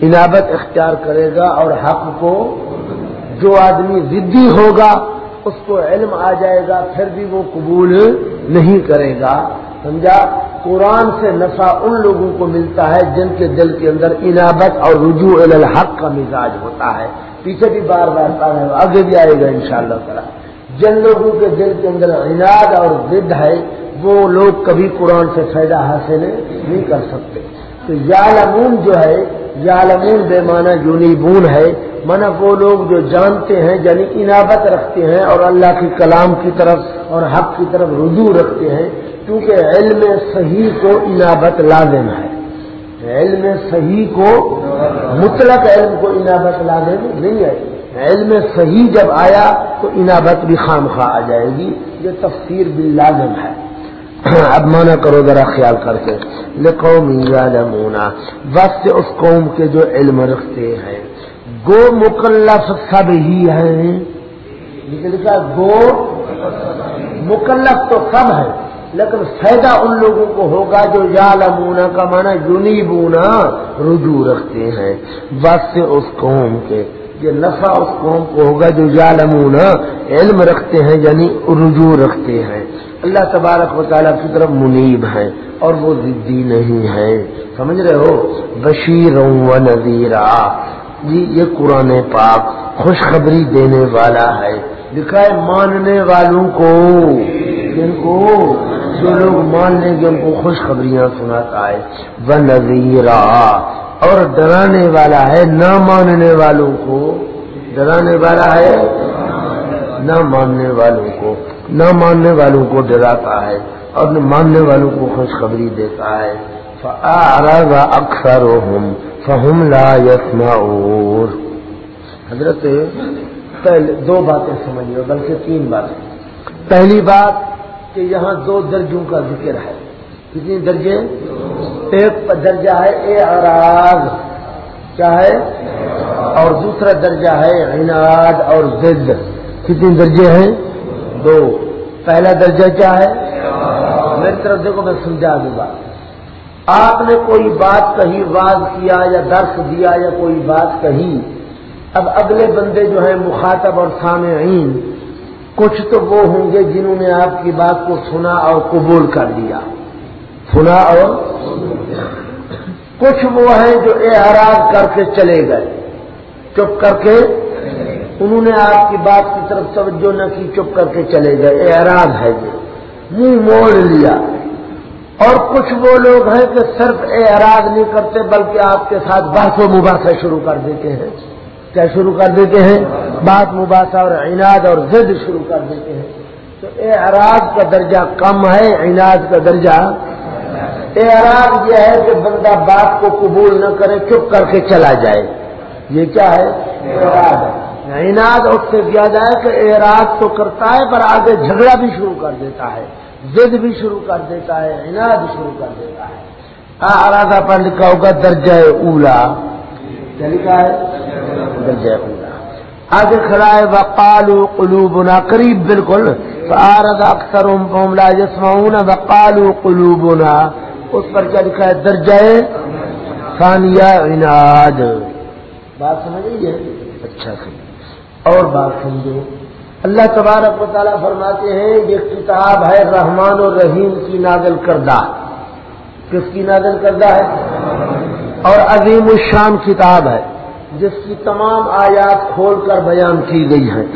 انابت اختیار کرے گا اور حق کو جو آدمی ضدی ہوگا، اس کو علم آ جائے گا، پھر بھی وہ قبول نہیں کرے گا۔ سمجھا؟ قرآن سے نفع ان لوگوں کو ملتا ہے جن کے دل کے اندر انابت اور رجوع الحق کا مزاج ہوتا ہے۔ پیچھے بھی بار بار پا رہے آگے بھی آئے گا ان شاء اللہ تعالیٰ۔ جن لوگوں کے دل کے اندر عناد اور ضد ہے، وہ لوگ کبھی قرآن سے فائدہ حاصل نہیں کر سکتے۔ تو یالمون جو ہے یالمون بے معنی یونیبون ہے۔ مانا وہ لوگ جو جانتے ہیں یعنی انابت رکھتے ہیں اور اللہ کے کلام کی طرف اور حق کی طرف رجوع رکھتے ہیں، کیونکہ علم صحیح کو انابت لازم ہے۔ علم صحیح کو مطلق علم کو انابت لازم نہیں ہے علم صحیح جب آیا تو انابت بھی خام خواہ آ جائے گی۔ یہ تفسیر بھی لازم ہے۔ <clears throat> اب مانا کرو ذرا خیال کر کے۔ لکھو میرا لمونا وقت اس قوم کے جو علم رکھتے ہیں۔ گو مکلف سب ہی ہیں۔ لکھا گو مکلف تو سب ہے لیکن فائدہ ان لوگوں کو ہوگا جو یا لمونا کا مانا یونی بونا رجوع رکھتے ہیں۔ وقت اس قوم کے، یہ نفع اس قوم کو ہوگا جو یا لمونا علم رکھتے ہیں یعنی رجوع رکھتے ہیں۔ اللہ تبارک و تعالیٰ کی طرف منیب ہے اور وہ ضدی نہیں ہے سمجھ رہے ہو؟ بشیر و نذیرا۔ جی یہ قرآن پاک خوشخبری دینے والا ہے۔ لکھا ہے، ماننے والوں کو۔ جن کو؟ جو لوگ مان لیں گے ان کو خوشخبریاں سناتا ہے۔ وہ نذیرا، اور ڈرانے والا ہے، نہ ماننے والوں کو۔ ڈرانے والا ہے، نہ ماننے والوں کو۔ نہ ماننے والوں کو ڈراتا ہے، اور نہ ماننے والوں کو خوشخبری دیتا ہے۔ اکثر فہم لا یسما حضرت، پہلے دو باتیں سمجھیے، بلکہ تین باتیں۔ پہلی بات کہ یہاں دو درجوں کا ذکر ہے۔ کتنی درجے؟ ایک درجہ ہے اے اراض کیا ہے اور دوسرا درجہ ہے عناد اور زد کتنے درجے ہیں؟ دو۔ پہلا درجہ کیا ہے؟ میری طرف دیکھو، میں سمجھا دوں گا آپ نے کوئی بات کہی واز کیا یا درس دیا یا کوئی بات کہی اب اگلے بندے جو ہیں مخاطب اور سامعین کچھ تو وہ ہوں گے جنہوں نے آپ کی بات کو سنا اور قبول کر دیا سنا اور کچھ وہ ہیں جو اعراض کر کے چلے گئے۔ چپ کر کے انہوں نے آپ کی بات کی طرف توجہ نہ کی، چپ کر کے چلے گئے۔ اعراض ہے یہ۔ منہ موڑ لیا۔ اور کچھ وہ لوگ ہیں کہ صرف اعراض نہیں کرتے، بلکہ آپ کے ساتھ بحث و مباحثہ شروع کر دیتے ہیں۔ کیا شروع کر دیتے ہیں؟ بات مباحثہ اور عناد اور ضد شروع کر دیتے ہیں۔ تو اعراض کا درجہ کم ہے، عناد کا درجہ۔ اعراض یہ ہے کہ بندہ بات کو قبول نہ کرے، چپ کر کے چلا جائے۔ یہ کیا ہے؟ اعراض ہے۔ عناد اس سے زیادہ ہے کہ اعراض تو کرتا ہے، پر آگے جھگڑا بھی شروع کر دیتا ہے۔ ضد بھی شروع کر دیتا ہے، عناد شروع کر دیتا ہے۔ ہاں، آرادہ پر لکھا ہوگا، درجہ اولا۔ کیا لکھا ہے؟ درجہ اولا آگے کھڑا ہے وقالو قلوبنا، قریب بالکل آرد اکثر جسم وقالو قلوبنا۔ اس پر کیا لکھا ہے؟ درجہ ثانیہ عناد۔ بات سمجھ رہی ہے؟ اچھا سمجھ اور بات سمجھو اللہ تبارک و تعالیٰ فرماتے ہیں، یہ کتاب ہے رحمان و رحیم کی نازل کردہ۔ کس کی نازل کردہ ہے؟ اور عظیم الشان کتاب ہے۔ جس کی تمام آیات کھول کر بیان کی گئی ہیں۔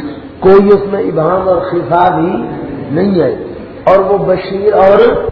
کوئی اس میں ابہام اور خفا بھی نہیں ہے۔ اور وہ بشیر اور